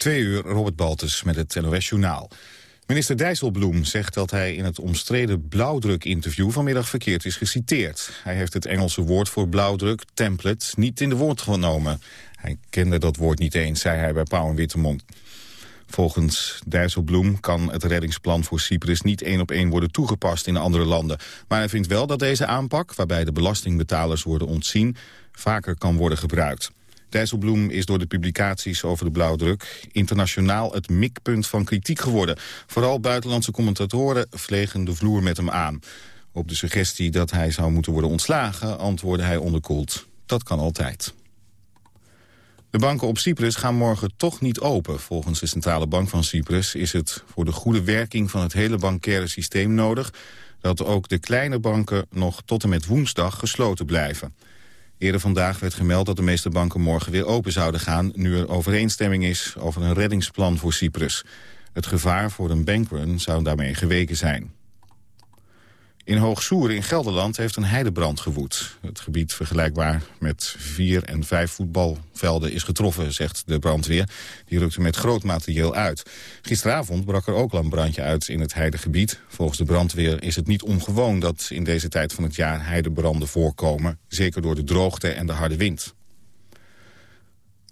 Twee uur, Robert Baltus met het NOS Journaal. Minister Dijsselbloem zegt dat hij in het omstreden blauwdruk-interview vanmiddag verkeerd is geciteerd. Hij heeft het Engelse woord voor blauwdruk, template, niet in de woord genomen. Hij kende dat woord niet eens, zei hij bij Pauw en Wittemond. Volgens Dijsselbloem kan het reddingsplan voor Cyprus niet één op één worden toegepast in andere landen. Maar hij vindt wel dat deze aanpak, waarbij de belastingbetalers worden ontzien, vaker kan worden gebruikt. Dijsselbloem is door de publicaties over de blauwdruk internationaal het mikpunt van kritiek geworden. Vooral buitenlandse commentatoren vlegen de vloer met hem aan. Op de suggestie dat hij zou moeten worden ontslagen antwoordde hij onderkoeld. Dat kan altijd. De banken op Cyprus gaan morgen toch niet open. Volgens de Centrale Bank van Cyprus is het voor de goede werking van het hele bankaire systeem nodig dat ook de kleine banken nog tot en met woensdag gesloten blijven. Eerder vandaag werd gemeld dat de meeste banken morgen weer open zouden gaan... nu er overeenstemming is over een reddingsplan voor Cyprus. Het gevaar voor een bankrun zou daarmee geweken zijn. In Hoogsoeren in Gelderland heeft een heidebrand gewoed. Het gebied vergelijkbaar met vier en vijf voetbalvelden is getroffen, zegt de brandweer. Die rukte met groot materieel uit. Gisteravond brak er ook al een brandje uit in het heidegebied. Volgens de brandweer is het niet ongewoon dat in deze tijd van het jaar heidebranden voorkomen. Zeker door de droogte en de harde wind.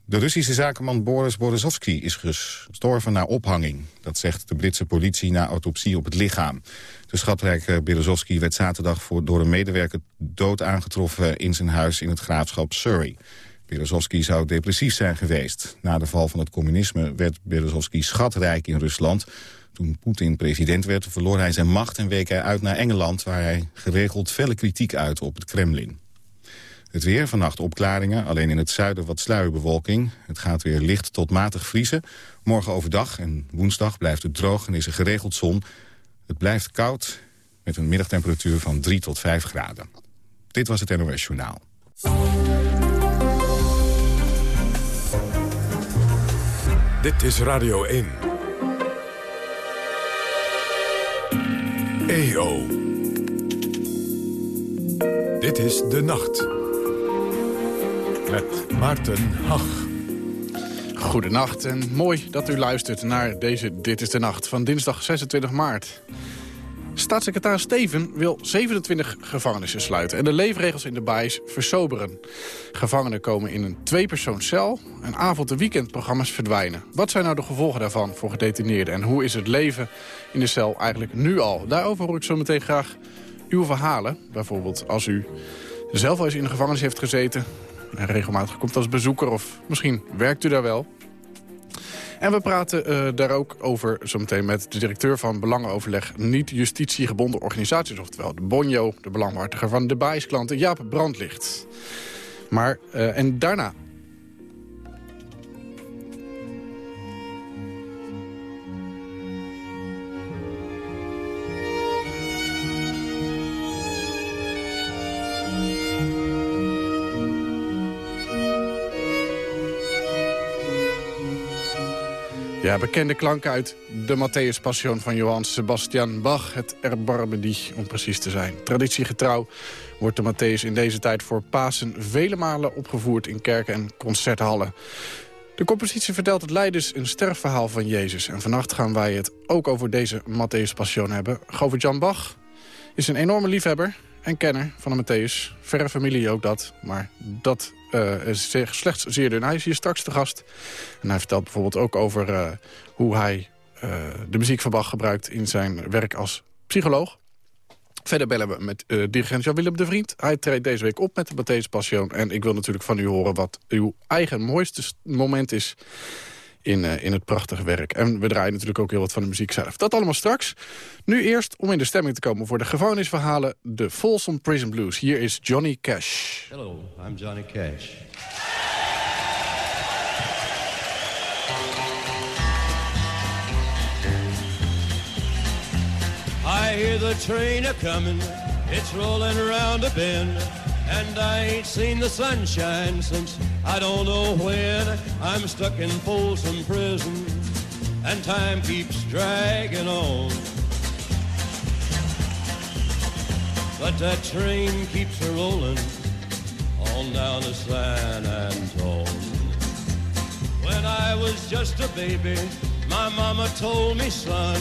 De Russische zakenman Boris Borisovsky is gestorven na ophanging. Dat zegt de Britse politie na autopsie op het lichaam. De schatrijke Berezovsky werd zaterdag voor, door een medewerker dood aangetroffen in zijn huis in het graafschap Surrey. Berezovsky zou depressief zijn geweest. Na de val van het communisme werd Berezovsky schatrijk in Rusland. Toen Poetin president werd verloor hij zijn macht en week hij uit naar Engeland... waar hij geregeld felle kritiek uit op het Kremlin. Het weer, vannacht opklaringen, alleen in het zuiden wat sluierbewolking. Het gaat weer licht tot matig vriezen. Morgen overdag en woensdag blijft het droog en is er geregeld zon. Het blijft koud met een middagtemperatuur van 3 tot 5 graden. Dit was het NOS Journaal. Dit is Radio 1. EO. Dit is De Nacht. Met Maarten Hach. Goedenacht en mooi dat u luistert naar deze Dit is de Nacht van dinsdag 26 maart. Staatssecretaris Steven wil 27 gevangenissen sluiten... en de leefregels in de baais versoberen. Gevangenen komen in een tweepersoonscel... en avond- en weekendprogramma's verdwijnen. Wat zijn nou de gevolgen daarvan voor gedetineerden... en hoe is het leven in de cel eigenlijk nu al? Daarover hoor ik zo meteen graag uw verhalen. Bijvoorbeeld als u zelf al eens in de gevangenis heeft gezeten... regelmatig komt als bezoeker of misschien werkt u daar wel... En we praten uh, daar ook over zometeen met de directeur van Belangenoverleg Niet Justitiegebonden Organisaties. Oftewel de Bonjo, de belanghartiger van de BAIS-klanten, Jaap Brandlicht. Maar, uh, en daarna Ja, bekende klanken uit de Matthäus Passion van Johann Sebastian Bach. Het Erbarme dich, om precies te zijn. Traditiegetrouw wordt de Matthäus in deze tijd voor Pasen... vele malen opgevoerd in kerken en concerthallen. De compositie vertelt het leiders een sterfverhaal van Jezus. En vannacht gaan wij het ook over deze Matthäus Passion hebben. Govert-Jan Bach is een enorme liefhebber en kenner van de Matthäus. Verre familie ook dat, maar dat uh, is slechts zeer dun. Hij is hier straks te gast. En hij vertelt bijvoorbeeld ook over uh, hoe hij uh, de muziek van Bach gebruikt... in zijn werk als psycholoog. Verder bellen we met dirigent Jan-Willem de Vriend. Hij treedt deze week op met de Matthäus Passion. En ik wil natuurlijk van u horen wat uw eigen mooiste moment is in, uh, in het prachtige werk. En we draaien natuurlijk ook heel wat van de muziek zelf. Dat allemaal straks. Nu eerst, om in de stemming te komen voor de gevangenisverhalen... de Folsom Prison Blues. Hier is Johnny Cash. Hello, I'm Johnny Cash. I hear the train a-coming, it's rolling around a bend. And I ain't seen the sunshine since I don't know when. I'm stuck in Folsom Prison, and time keeps dragging on. But that train keeps a rolling on down to San Antone. When I was just a baby, my mama told me, son,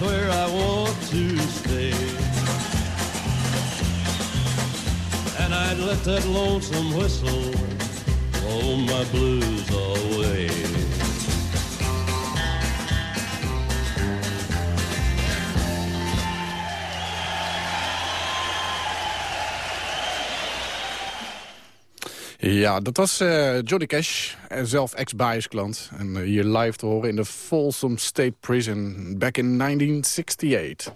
Where I want to stay. And I'd let that lonesome whistle blow my blues away. Ja, dat was eh, Johnny Cash, zelf ex-bias klant. En eh, hier live te horen in de Folsom State Prison back in 1968.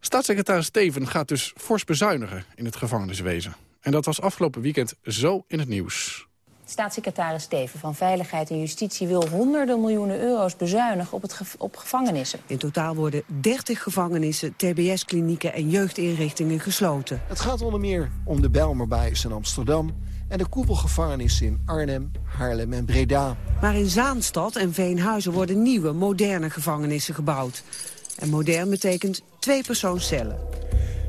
Staatssecretaris Steven gaat dus fors bezuinigen in het gevangeniswezen. En dat was afgelopen weekend zo in het nieuws. Staatssecretaris Steven van Veiligheid en Justitie wil honderden miljoenen euro's bezuinigen op, het ge op gevangenissen. In totaal worden 30 gevangenissen, tbs-klinieken en jeugdinrichtingen gesloten. Het gaat onder meer om de Bijlmerbuis in Amsterdam... en de koepelgevangenissen in Arnhem, Haarlem en Breda. Maar in Zaanstad en Veenhuizen worden nieuwe, moderne gevangenissen gebouwd. En modern betekent twee persoonscellen.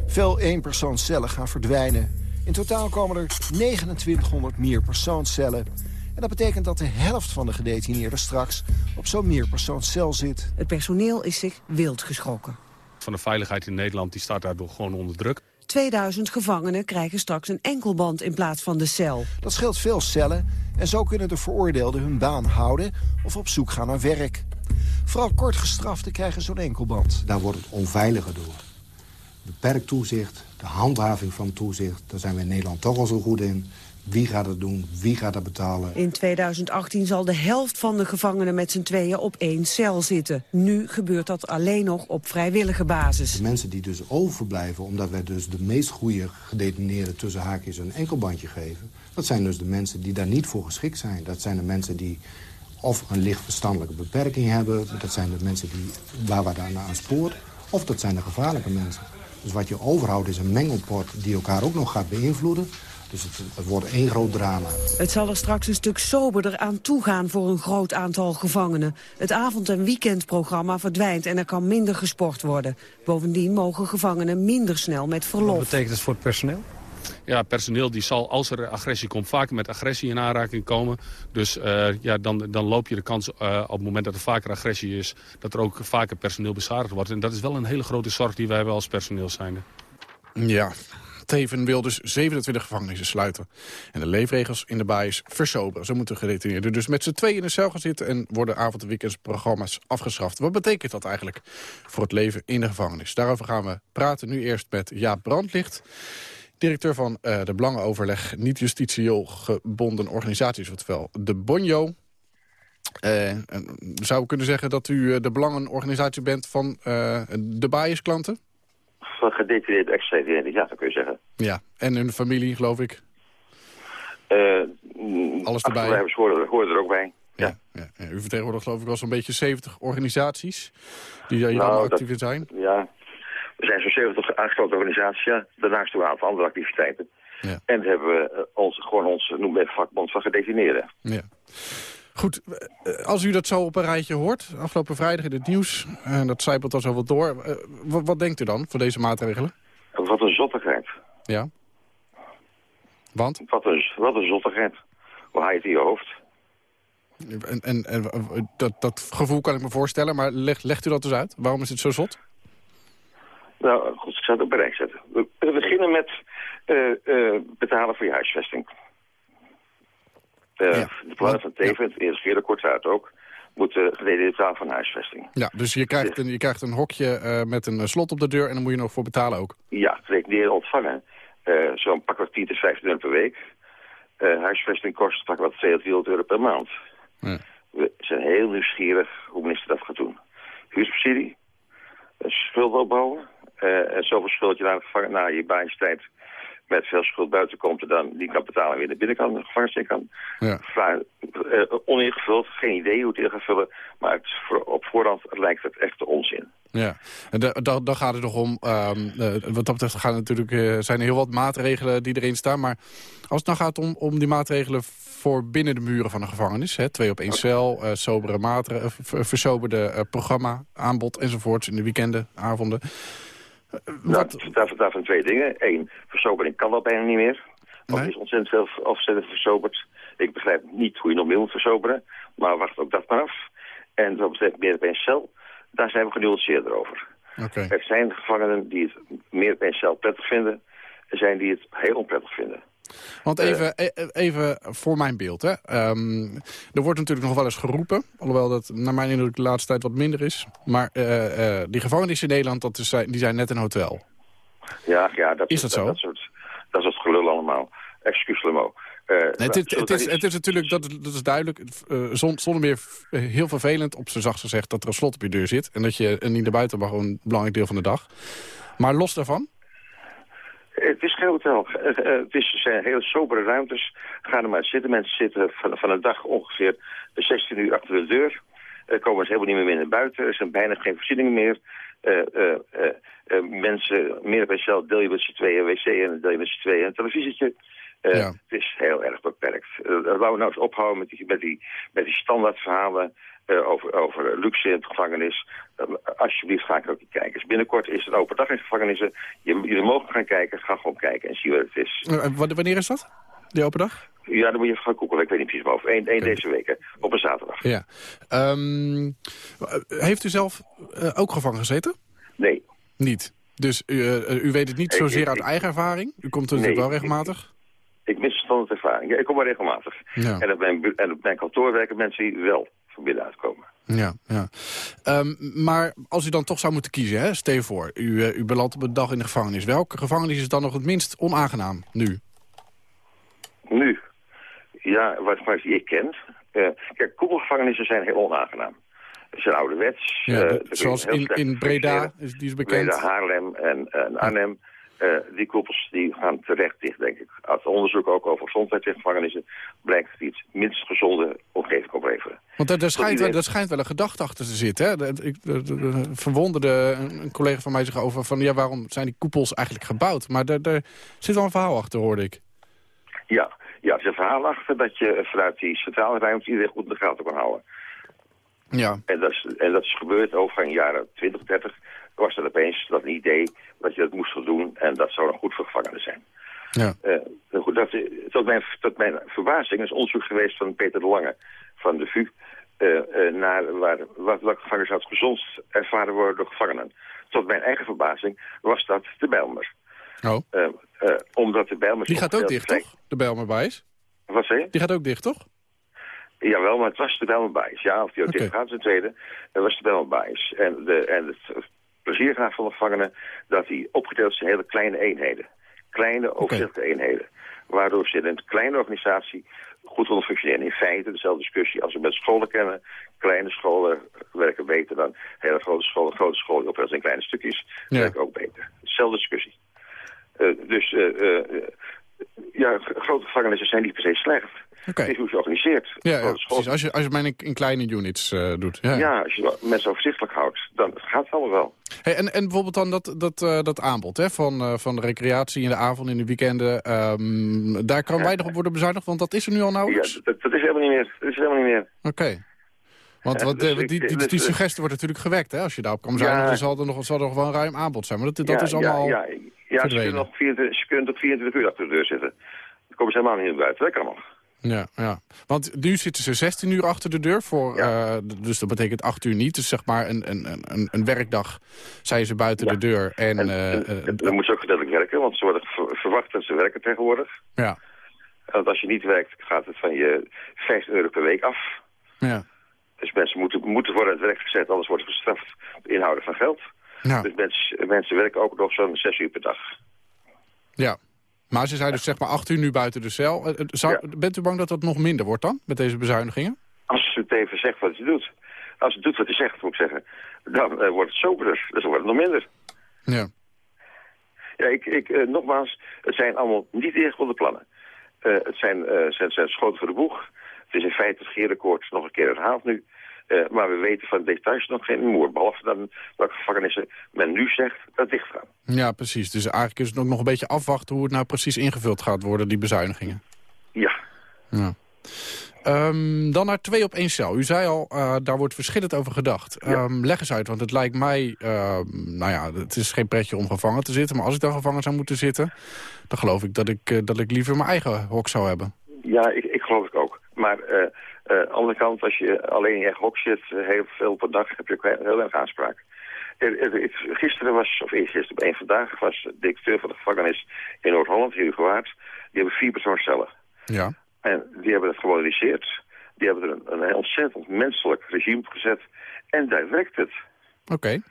Veel eenpersoonscellen gaan verdwijnen. In totaal komen er 2900 meerpersoonscellen. En dat betekent dat de helft van de gedetineerden straks op zo'n meerpersoonscel zit. Het personeel is zich wild geschrokken. Van de veiligheid in Nederland die staat daardoor gewoon onder druk. 2000 gevangenen krijgen straks een enkelband in plaats van de cel. Dat scheelt veel cellen en zo kunnen de veroordeelden hun baan houden of op zoek gaan naar werk. Vooral kort gestraften krijgen zo'n enkelband. Daar wordt het onveiliger door. Beperkt toezicht, de handhaving van toezicht, daar zijn we in Nederland toch al zo goed in. Wie gaat het doen? Wie gaat dat betalen? In 2018 zal de helft van de gevangenen met z'n tweeën op één cel zitten. Nu gebeurt dat alleen nog op vrijwillige basis. De mensen die dus overblijven, omdat wij dus de meest goede gedetineerden tussen haakjes een enkelbandje geven... dat zijn dus de mensen die daar niet voor geschikt zijn. Dat zijn de mensen die of een licht verstandelijke beperking hebben... dat zijn de mensen die, waar we daarna aan spoort... of dat zijn de gevaarlijke mensen. Dus wat je overhoudt is een mengelpot die elkaar ook nog gaat beïnvloeden... Dus het, het, wordt één groot drama. Het zal er straks een stuk soberder aan toegaan voor een groot aantal gevangenen. Het avond- en weekendprogramma verdwijnt en er kan minder gesport worden. Bovendien mogen gevangenen minder snel met verlof. Wat betekent het voor het personeel? Ja, personeel die zal, als er agressie komt, vaker met agressie in aanraking komen. Dus uh, ja, dan, dan loop je de kans uh, op het moment dat er vaker agressie is... dat er ook vaker personeel beschadigd wordt. En dat is wel een hele grote zorg die wij hebben als personeel zijn. Ja, Teven wil dus 27 gevangenissen sluiten. En de leefregels in de baais versoberen. Zo moeten gedetineerden dus met z'n tweeën in de cel gaan zitten... en worden avond- en weekendsprogramma's afgeschaft. Wat betekent dat eigenlijk voor het leven in de gevangenis? Daarover gaan we praten nu eerst met Jaap Brandlicht... directeur van uh, de Belangenoverleg Niet-Justitieel Gebonden Organisaties... oftewel de Bonjo. Uh, zou we kunnen zeggen dat u de belangenorganisatie bent van uh, de baaisklanten? Gedetineerd ex-gedetineerd, ja, dat kun je zeggen. Ja, en hun familie, geloof ik? Uh, Alles erbij? hoorden, hoorden er ook bij. Ja. ja. ja. U vertegenwoordigt geloof ik al zo'n beetje 70 organisaties die hier Nou, allemaal dat- actief zijn. Ja, er zijn zo'n 70 aangesloten organisaties. Ja. Daarnaast doen we een aantal andere activiteiten. Ja. En hebben we eh, ons, gewoon ons, noem het vakbond van gedefinieerden. Ja. Goed, eh, als u dat zo op een rijtje hoort, afgelopen vrijdag in het nieuws... en dat zijpelt dan zo wat door, eh, wat, wat denkt u dan voor deze maatregelen? Wat een zottigheid. Ja. Want? Wat een, wat een zottigheid. Hoe haal je het in je hoofd? En, en, en eh, dat, dat gevoel kan ik me voorstellen, maar leg, legt u dat dus uit? Waarom is het zo zot? Nou, goed, ik zal het op een rij zetten. We, beginnen met betalen voor je huisvesting. Eh, Ja. De plannen van Teven, het eerste keer kort uit ook, moeten gedeleerd betalen van huisvesting. Ja, dus je krijgt een, je krijgt een hokje eh, met een eh, slot op de deur en dan moet je nog voor betalen ook. Ja, gedetineerden ontvangen. eh, Zo'n pak wat 10 tot 15 euro per week. Eh, huisvesting kost pak wat 200 euro per maand. Ja. We zijn heel nieuwsgierig hoe minister dat gaat doen. Huursubsidie, eh, schuld opbouwen. eh, en zoveel schuld je naar de gevangen na je baanstijd met veel schuld buiten komt... en dan die kan betalen en weer naar binnen kan, de gevangenis kan. Ja. Vraag, eh, oningevuld, geen idee hoe het in gaat vullen. Maar het, voor, op voorhand lijkt het echt onzin. Ja, en da- da- dan gaat het nog om, ehm, eh, wat dat betreft gaan natuurlijk, eh, zijn er heel wat maatregelen die erin staan. Maar als het nou gaat om, om die maatregelen voor binnen de muren van een gevangenis, hè, twee op één cel, eh, sobere maatregelen, ver- versoberde eh, programma, aanbod enzovoorts in de weekenden, avonden. Nou, daarvan, daarvan twee dingen. Eén, versobering kan al bijna niet meer. Want Nee? het is ontzettend veel ontzettend versoberd. Ik begrijp niet hoe je nog meer moet versoberen. Maar wacht ook dat maar af. En wat betreft meer op één cel, daar zijn we genuanceerder over. Er zijn gevangenen die het meer op één cel prettig vinden. Er zijn die het heel onprettig vinden. Want even, e- e- even voor mijn beeld. Hè. Ehm, er wordt natuurlijk nog wel eens geroepen. Alhoewel dat naar mijn indruk de laatste tijd wat minder is. Maar eh, eh, die gevangenissen in Nederland, dat is, die zijn net een hotel. Ja, ja dat, Is dat zo? Dat, soort, dat soort gelul allemaal. Excuus Lemo. Eh, Nee, het, is, het, is, het is natuurlijk, dat, dat is duidelijk, eh, zon- zonder meer eh, heel vervelend, op zijn zacht gezegd, dat er een slot op je deur zit. En dat je niet naar buiten mag een belangrijk deel van de dag. Maar los daarvan, Het is geen hotel. Eh, eh, Het is, zijn hele sobere ruimtes. Ga er maar zitten. Mensen zitten van, van een dag ongeveer 16 uur achter de deur. Er komen ze helemaal niet meer naar buiten. Er zijn bijna geen voorzieningen meer. Eh, eh, eh, eh, mensen, meer bij cel, deel je met z'n tweeën een wc en deel je met z'n tweeën een televisietje. Eh, Ja. Het is heel erg beperkt. Laten we nou eens ophouden met die, met die, met die standaardverhalen eh, over, over luxe in het gevangenis. Eh, alsjeblieft ga ik ook niet kijken. Dus binnenkort is het open dag in gevangenissen. Je, jullie mogen gaan kijken, ga gewoon kijken en zie wat het is. eh, wanneer is dat? Die open dag? Ja, dan moet je even gaan googelen. Ik weet niet precies boven. Eén één deze week, hè, op een zaterdag. Ja. Ehm, eh, heeft u zelf eh, ook gevangen gezeten? Nee, Niet. Dus u, eh, u weet het niet Ik- zozeer ik- uit ik- eigen ervaring? U komt er natuurlijk wel regelmatig? ik mis standaard ervaring. Ja, ik kom maar regelmatig. Ja. En, op mijn, en op mijn kantoor werken mensen die wel van binnenuit komen. Ja, ja. Ehm, maar als u dan toch zou moeten kiezen, hè? stel je voor, u, eh, u belandt op een dag in de gevangenis. Welke gevangenis is dan nog het minst onaangenaam nu? Nu, ja, wat, wat je kent. Eh, kijk, koepelgevangenissen zijn heel onaangenaam. Ze zijn ouderwets. Ja, eh, de- zoals in, in Breda, is, die is bekend. Breda, Haarlem en, en Arnhem. Eh, die koepels die gaan terecht dicht, denk ik. Uit onderzoek ook over gezondheid in gevangenissen... blijkt die het minst gezonde omgeving opleveren. Want daar, daar, schijnt wel, daar schijnt wel een gedachte achter te zitten. Hè? Ik verwonderde een, een collega van mij zich over van... ja, waarom zijn die koepels eigenlijk gebouwd? Maar daar, daar zit wel een verhaal achter, hoorde ik. Ja, ja, er is een verhaal achter dat je vanuit die centrale ruimte iedereen goed in de gaten kan houden. Ja, En dat is, en dat is gebeurd over een jaren 20, 30. Was er opeens dat een idee dat je dat moest gaan doen. En dat zou dan goed voor gevangenen zijn. ja. Eh, goed, dat, tot, mijn, tot mijn verbazing is onderzoek geweest van Peter de Lange van de VU... eh, eh, naar waar, wat, welke gevangenis het gezondst ervaren worden door gevangenen. Tot mijn eigen verbazing was dat de Bijlmer. Oh. Eh, eh, omdat de Bijlmer... Die gaat ook dicht, vrij- toch? De Bijlmerbuis. Wat zei je? Die gaat ook dicht, toch? Jawel, maar het was de Bijlmerbuis. Ja, of die ook dicht gaat ten tweede. Het was de Bijlmerbuis. En, de, en het plezier graag van de gevangenen... dat die opgedeeld zijn in hele kleine eenheden. Kleine, overzichtelijke eenheden. Waardoor ze in een kleine organisatie goed willen functioneren. In feite dezelfde discussie als we met scholen kennen. Kleine scholen werken beter dan hele grote scholen. Grote scholen opdeeld in kleine stukjes Ja. werken ook beter. Dezelfde discussie. Eh, dus eh, eh, ja, grote gevangenissen zijn niet per se slecht. Oké. Het is hoe je organiseert. Ja, ja, precies. Als je, als je het maar in, in kleine units eh, doet. Ja. ja, als je mensen overzichtelijk houdt, dan gaat het allemaal wel. Hey, en, en bijvoorbeeld dan dat, dat, eh, dat aanbod hè, van, eh, van de recreatie in de avond, in de weekenden. ehm, daar kan weinig op worden bezuinigd, want dat is er nu al Ja, nauwelijks. dat, dat is helemaal niet meer. Dat is helemaal niet meer. Oké. Want Ja, wat, dus die, die, die, dus, suggestie wordt natuurlijk gewekt, hè? Als je daarop kan bezuinigen, Ja. dan zal er, nog, zal er nog wel een ruim aanbod zijn. Maar dat, dat ja, is allemaal... Ja, ja, ze, kunnen nog 24, ze kunnen tot 24 uur achter de deur zitten. Dan komen ze helemaal niet buiten. Dat kan nog. Ja, ja. Want nu zitten ze 16 uur achter de deur, voor, eh, dus dat betekent 8 uur niet. Dus zeg maar een, een, een, een werkdag zijn ze buiten Ja. de deur. En, En, eh, en, eh, en dan moeten ze ook gedeeltelijk werken, want ze worden ver- verwacht dat ze werken tegenwoordig. ja, Want als je niet werkt, gaat het van je 50 euro per week af. ja. Dus mensen moeten, moeten worden aan het werk gezet, anders worden ze gestraft op inhouden van geld. Ja. Dus mensen, mensen werken ook nog zo'n 6 uur per dag. ja. Maar ze zijn dus zeg maar 8 uur nu buiten de cel. Eh, eh, Zou, Ja. Bent u bang dat dat nog minder wordt dan, met deze bezuinigingen? Als ze het even zegt wat hij doet. Als het doet wat hij zegt, moet ik zeggen. Dan eh, wordt het soberder. Dus dan wordt het nog minder. Ja. Ja, ik, ik, nogmaals, het zijn allemaal niet ingewikkelde plannen. Eh, het zijn, zijn, zijn schoten voor de boeg. Het is in feite het regeerakkoord nog een keer herhaald nu. Eh, maar we weten van details nog geen moer. Behalve dan welke gevangenissen men nu zegt dat dicht gaan. ja, precies. Dus eigenlijk is het ook nog een beetje afwachten hoe het nou precies ingevuld gaat worden, die bezuinigingen. Ja. Ja. Ehm, dan naar twee op één cel. U zei al, eh, daar wordt verschillend over gedacht. Ehm, leg eens uit, want het lijkt mij... ehm, nou ja, het is geen pretje om gevangen te zitten... maar als ik dan gevangen zou moeten zitten... dan geloof ik dat ik, eh, dat ik liever mijn eigen hok zou hebben. Ja, ik, ik geloof het ook. Maar aan de andere kant, als je alleen in je hok zit, eh, heel veel per dag, heb je ook heel heel weinig aanspraak. Er- er- Gisteren was, of eergisteren op één vandaag, was de directeur van de gevangenis in Noord-Holland, hier Gewaard. Die hebben vier persoonscellen. Ja. En die hebben het gemoderniseerd. Die hebben er een, een ontzettend menselijk regime op gezet. En daar werkt het. Oké.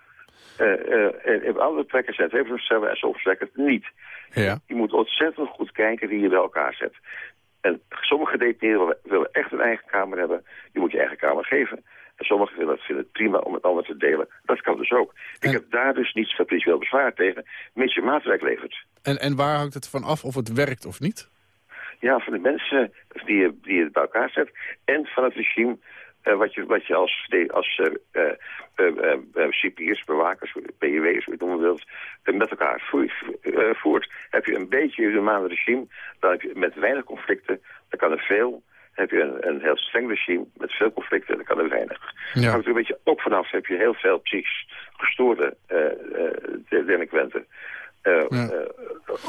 Eh, eh, andere plekken zijn het veel cellen en soms het niet. Ja. Je moet ontzettend goed kijken wie je bij elkaar zet. En sommige gedetineerden willen- echt een eigen kamer hebben. Die moet je eigen kamer geven. En sommigen willen het, vinden het prima om het ander te delen. Dat kan dus ook. Ik heb daar dus niets van principieel bezwaar tegen. Mits je maatwerk levert. En, en waar hangt het van af of het werkt of niet? Ja, van de mensen die je, die je bij elkaar zet. En van het regime eh, wat, je, wat je als, de- als eh, eh, cipiers, bewakers, PJW's, hoe je het noemen wilt, met elkaar voert. Heb je een beetje een humane regime, dan heb je met weinig conflicten, dan kan er veel. Heb je een, een heel streng regime met veel conflicten, dan kan er weinig. Ja. Hangt er een beetje ook vanaf, heb je heel veel psychisch gestoorde de- delinquenten. Ja.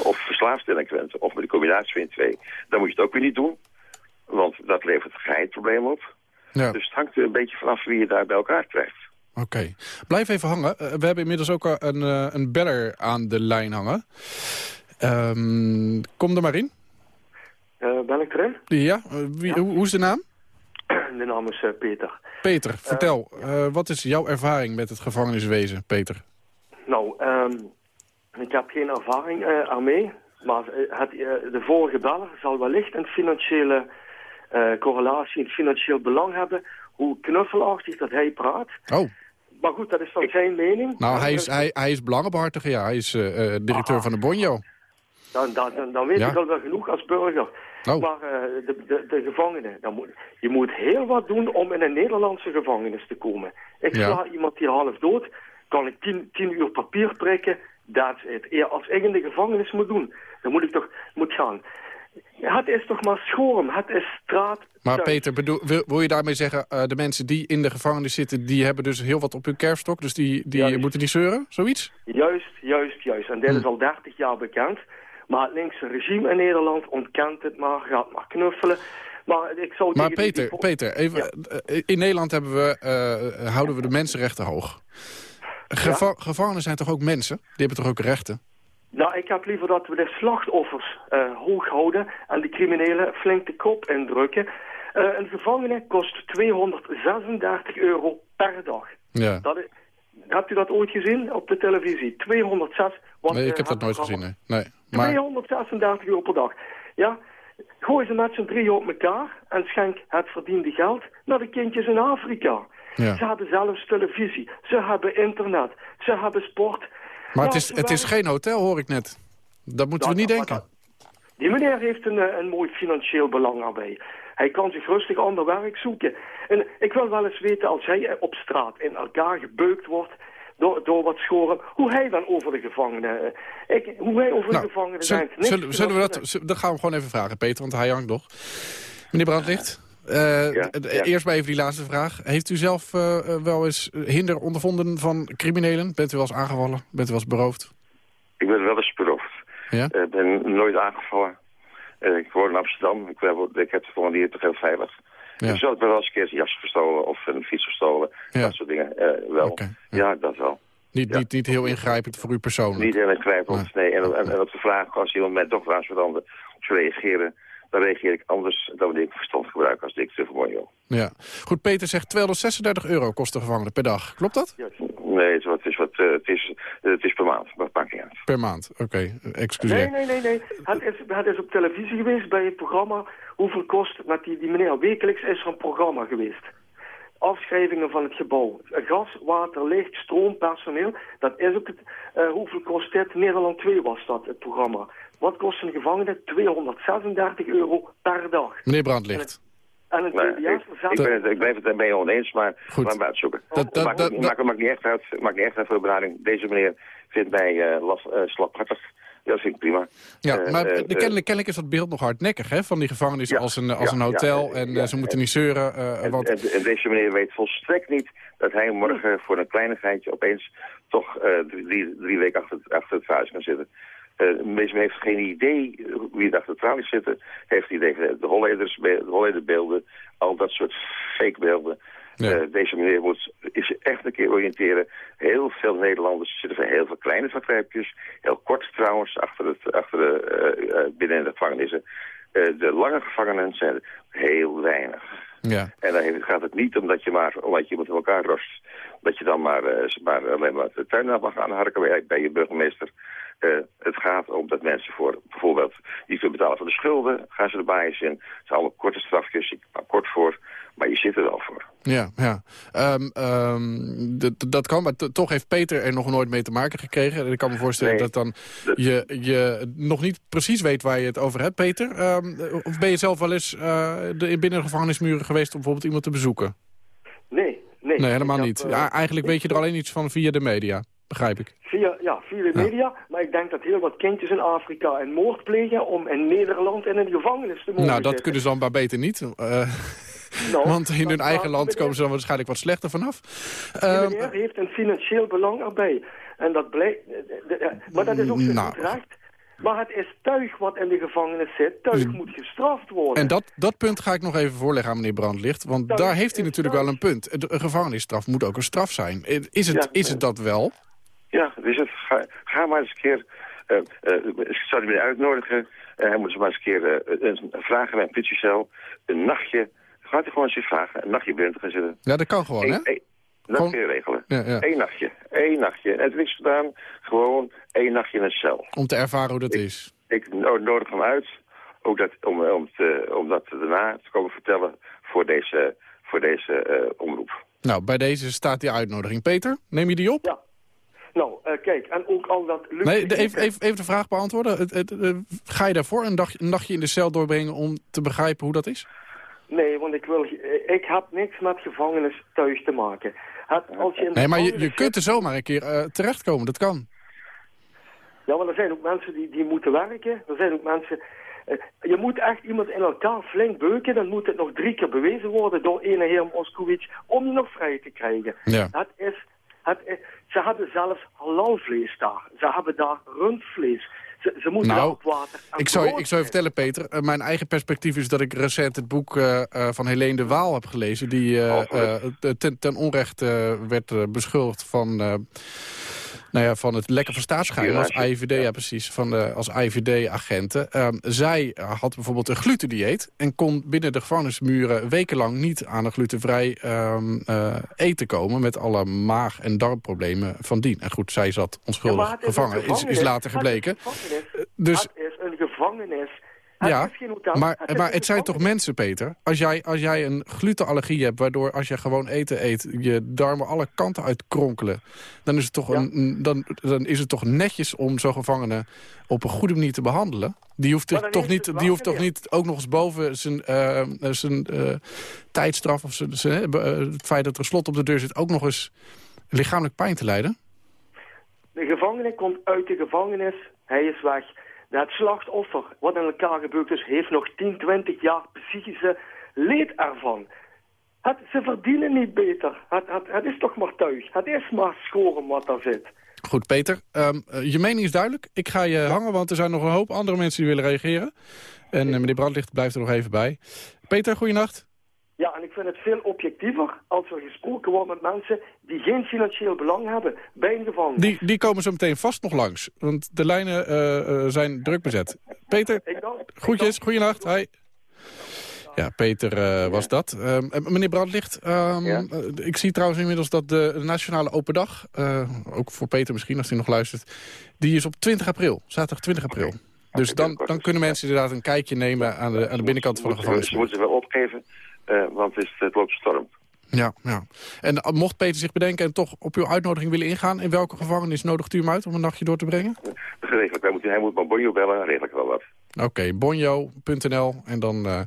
of verslaafd delinquenten, of met een combinatie van twee. Dan moet je het ook weer niet doen, want dat levert geen probleem op. Ja. Dus het hangt er een beetje vanaf wie je daar bij elkaar krijgt. Oké. Blijf even hangen. Eh, we hebben inmiddels ook een, eh, een beller aan de lijn hangen. Ehm, kom er maar in. Eh, ben ik erin? Ja, wie, Hoe, hoe is de naam? De naam is Peter. Peter, vertel. wat is jouw ervaring met het gevangeniswezen, Peter? Nou, ehm, ik heb geen ervaring ermee. Maar het, de vorige beller zal wellicht een financiële correlatie, een financieel belang hebben... hoe knuffelachtig dat hij praat. Oh, Maar goed, dat is dan zijn mening. nou, hij is, hij, hij is belangenbehartiger, ja. Hij is eh, eh, directeur van de Bonjo. Dan, dan, dan, dan weet Ja. ik al wel genoeg als burger. Oh. Maar eh, de, de, de gevangenen, dan moet, je moet heel wat doen om in een Nederlandse gevangenis te komen. Ik Ja. sla iemand hier half dood, kan ik tien, tien uur papier prikken, that's it. Ja, als ik in de gevangenis moet doen, dan moet ik toch moet gaan. Het is toch maar schorm, het is straat. Maar. Peter, bedoel, wil, wil je daarmee zeggen... eh, de mensen die in de gevangenis zitten... die hebben dus heel wat op hun kerfstok... dus die, die Juist. moeten niet zeuren, zoiets? Juist, juist, juist. En dit Hm. is al 30 jaar bekend. Maar het linkse regime in Nederland ontkent het maar, gaat maar knuffelen. Maar ik zou Maar Peter, die- Peter even, eh, in Nederland hebben we, eh, houden we de mensenrechten hoog. Geva- Gevangenen zijn toch ook mensen? Die hebben toch ook rechten? Nou, ik heb liever dat we de slachtoffers eh, hoog houden en de criminelen flink de kop indrukken. Eh, een gevangene kost 236 euro per dag. Ja. Dat is, hebt u dat ooit gezien op de televisie? 206. want, Nee, ik eh, heb dat nooit gezien, nee. nee. Maar, 236 euro per dag. Ja, gooi ze met z'n drieën op elkaar en schenk het verdiende geld naar de kindjes in Afrika. Ja. Ze hebben zelfs televisie, ze hebben internet, ze hebben sport. Maar het is, het is geen hotel, hoor ik net. Dat moeten we niet dat- denken. Die meneer heeft een, eh, een mooi financieel belang erbij. Hij kan zich rustig ander werk zoeken. En ik wil wel eens weten, als hij op straat in elkaar gebeukt wordt... Door, door wat schoren, hoe hij dan over de gevangenen... eh, Ik, hoe hij over Nou, de gevangenen zul- denkt. Zullen, zullen we dat, dat gaan we gewoon even vragen, Peter, want hij hangt nog. Meneer Brandlicht, eh, ja. eerst maar even die laatste vraag. Heeft u zelf eh, eh, wel eens hinder ondervonden van criminelen? Bent u wel eens aangevallen? Bent u wel eens beroofd? Ik ben wel eens beroofd. Ja? Ik ben nooit aangevallen. Ik woon in Amsterdam. Ik, ben, ik heb het hier toch heel veilig. Ja. Dus ik ben wel eens een keer een jas gestolen of een fiets gestolen. Dat soort dingen. wel. ja. dat wel. Niet, niet, niet heel ingrijpend voor u persoonlijk? Niet heel ingrijpend. Nee. En, en, en op de vraag, als iemand met toch veranderen op zou reageren... dan reageer ik anders dan wanneer ik verstand gebruik als directeur van Monjo. Ja. Goed, Peter zegt 236 euro kost de gevangene per dag. Klopt dat? Nee, het is, wat, het, is wat, eh, het, is, het is per maand. Maar het maakt niet uit. Per maand, oké. Excuseer. Nee, nee, nee, nee. Het is, het is op televisie geweest bij het programma. Hoeveel kost met die, die meneer? Wekelijks is er een programma geweest. Afschrijvingen van het gebouw. Gas, water, licht, stroom, personeel. Dat is ook het, eh, hoeveel kost dit? Nederland 2 was dat, het programma. Wat kost een gevangene? 236 euro per dag. Meneer Brandlicht. En het Nee, ik, ik, ben het, ik blijf het daarmee oneens, maar Goed. laten we uitzoeken. Dat- dat- maakt, dat- maakt, maakt niet echt uit, maakt niet echt uit voor de berading. Deze meneer vindt mij eh laf, eh, slaphartig. Ja, dat vind ik prima. Ja, Eh, maar eh, de, kennelijk, kennelijk is dat beeld nog hardnekkig, hè? Van die gevangenis Ja, als een, als ja, een hotel. en eh, ze moeten niet zeuren. eh, En, want, en, en deze meneer weet volstrekt niet dat hij morgen voor een kleinigheidje opeens toch eh, drie, drie weken achter, het- achter het vuist kan zitten. Eh deze meneer heeft geen idee wie er achter de tralies zitten. Heeft idee de Holleders, de al dat soort fake beelden. Ja. Eh, deze meneer moet zich echt een keer oriënteren. Heel veel Nederlanders zitten van heel veel kleine vergrijpjes. Heel kort trouwens, achter het, achter de, eh, eh, binnen in de gevangenissen. De lange gevangenen zijn heel weinig. ja. En dan heeft- gaat het niet omdat je maar, omdat je in elkaar rost, dat je dan maar, maar alleen maar de tuin mag aanharken bij, bij je burgemeester. Eh, het gaat om dat mensen voor bijvoorbeeld niet kunnen betalen voor de schulden, gaan ze erbij in. Het zijn allemaal korte strafjes, je maar kort voor, maar je zit er wel voor. Ja, ja. Ehm, ehm, dat kan, maar toch heeft Peter er nog nooit mee te maken gekregen. En ik kan me voorstellen Nee. dat dan je, je nog niet precies weet waar je het over hebt, Peter. Ehm, of ben je zelf wel eens eh, de, binnen de gevangenismuren geweest om bijvoorbeeld iemand te bezoeken? Nee, nee. Nee, helemaal Ik niet. eh, Ja, eigenlijk weet je er alleen iets van via de media, begrijp ik. Via, ja, via de media. Maar ik denk dat heel wat kindjes in Afrika een moord plegen om in Nederland in een gevangenis te mogen Nou, dat zitten. kunnen ze dan maar beter niet. Eh, Nou, want in hun eigen land meneer- komen ze dan waarschijnlijk wat slechter vanaf. Ehm, meneer heeft een financieel belang erbij. En dat blijkt... de- de- Maar dat is ook zijn Nou. goed recht. Maar het is tuig wat in de gevangenis zit. Tuig moet gestraft worden. En dat, dat punt ga ik nog even voorleggen aan meneer Brandlicht. Want daar heeft hij natuurlijk wel een punt. De- Een gevangenisstraf moet ook een straf zijn. Is het, Ja, is het dat wel? Ja, dus het, ga, ga maar eens een keer, eh eh, ik zou die meneer uitnodigen. Eh, hij moet ze maar eens een keer een, vragen bij een politiecel. Een nachtje, gaat hij gewoon eens vragen, een nachtje binnen te gaan zitten. Ja, dat kan gewoon, hè? Eén- één- dat Gewoon- kun je regelen. Ja, ja. Eén nachtje, één nachtje. En het is gedaan, gewoon één nachtje in een cel. Om te ervaren hoe dat is. Ik no- nodig hem uit, ook dat, om, om, te, om dat daarna te komen vertellen voor deze, voor deze omroep. Nou, bij deze staat die uitnodiging. Peter, neem je die op? Ja. Nou, eh, kijk, en ook al dat... luxe Nee, de- even, even, even de vraag beantwoorden. Het, het, eh, ga je daarvoor een, dag, een nachtje in de cel doorbrengen om te begrijpen hoe dat is? Nee, want ik, wil, ik heb niks met gevangenis thuis te maken. Het, als je in Nee, maar je, je kunt er zomaar een keer eh, terechtkomen. Dat kan. Ja, maar er zijn ook mensen die, die moeten werken. Er zijn ook mensen... je moet echt iemand in elkaar flink beuken. Dan moet het nog drie keer bewezen worden door ene heer Moskowitz... om je nog vrij te krijgen. Ja. Het is, het is, ze hebben zelfs halalvlees daar. Ze hebben daar rundvlees. Ze, ze moeten Nou, ook water Ik zou, ik zou je vertellen, Peter. eh, mijn eigen perspectief is dat ik recent het boek eh, eh, van Helene de Waal heb gelezen. Die eh, eh, ten, ten onrechte werd eh, beschuldigd van, eh, nou ja, van het lekken van staatsgeheim als. IVD, ja. precies, van de, als IVD-agenten. Ehm, zij had bijvoorbeeld een glutendieet en kon binnen de gevangenismuren wekenlang niet aan een glutenvrij ehm, eh, eten komen met alle maag- en darmproblemen van dien. En goed, zij zat onschuldig gevangen, is, is later gebleken. Dus Het is een gevangenis. Ja, maar, maar het zijn toch mensen, Peter? Als jij, als jij een glutenallergie hebt, waardoor als je gewoon eten eet... je darmen alle kanten uit kronkelen... dan is het toch, een, een- dan, dan is het toch netjes om zo'n gevangene op een goede manier te behandelen? Die hoeft, toch, niet, die hoeft toch niet ook nog eens boven zijn, eh, zijn eh, tijdstraf... of zijn, zijn, eh, het feit dat er slot op de deur zit... ook nog eens lichamelijk pijn te lijden? De gevangene komt uit de gevangenis, hij is weg. Het slachtoffer, wat in elkaar gebeurd is, heeft nog 10, 20 jaar psychische leed ervan. Het, ze verdienen niet beter. Het, het, het is toch maar thuis. Het is maar scoren wat daar zit. Goed, Peter. ehm, eh, je mening is duidelijk. Ik ga je hangen, want er zijn nog een hoop andere mensen die willen reageren. En eh, meneer Brandlicht blijft er nog even bij. Peter, goeienacht. Ik vind het veel objectiever als er gesproken wordt met mensen die geen financieel belang hebben bij een gevangenis. Die, die komen zo meteen vast nog langs, want de lijnen eh, eh, zijn druk bezet. Peter, groetjes, goeienacht. Hi. Ja, Peter eh, was dat. Ehm, eh, meneer Brandlicht, ehm, Ja? eh, ik zie trouwens inmiddels dat de Nationale Open Dag... eh, ook voor Peter misschien, als hij nog luistert... die is op 20 april, zaterdag 20 april. Dus dan, dan kunnen mensen inderdaad een kijkje nemen aan de, aan de binnenkant van de gevangenis. Ze moeten wel opgeven, want het, is, het loopt storm. Ja, ja. En eh, mocht Peter zich bedenken en toch op uw uitnodiging willen ingaan... in welke gevangenis nodigt u hem uit om een nachtje door te brengen? Geregeld, hij moet, hij moet maar Bonjo bellen, dan regel ik wel wat. Oké, bonjo.nl. En dan eh,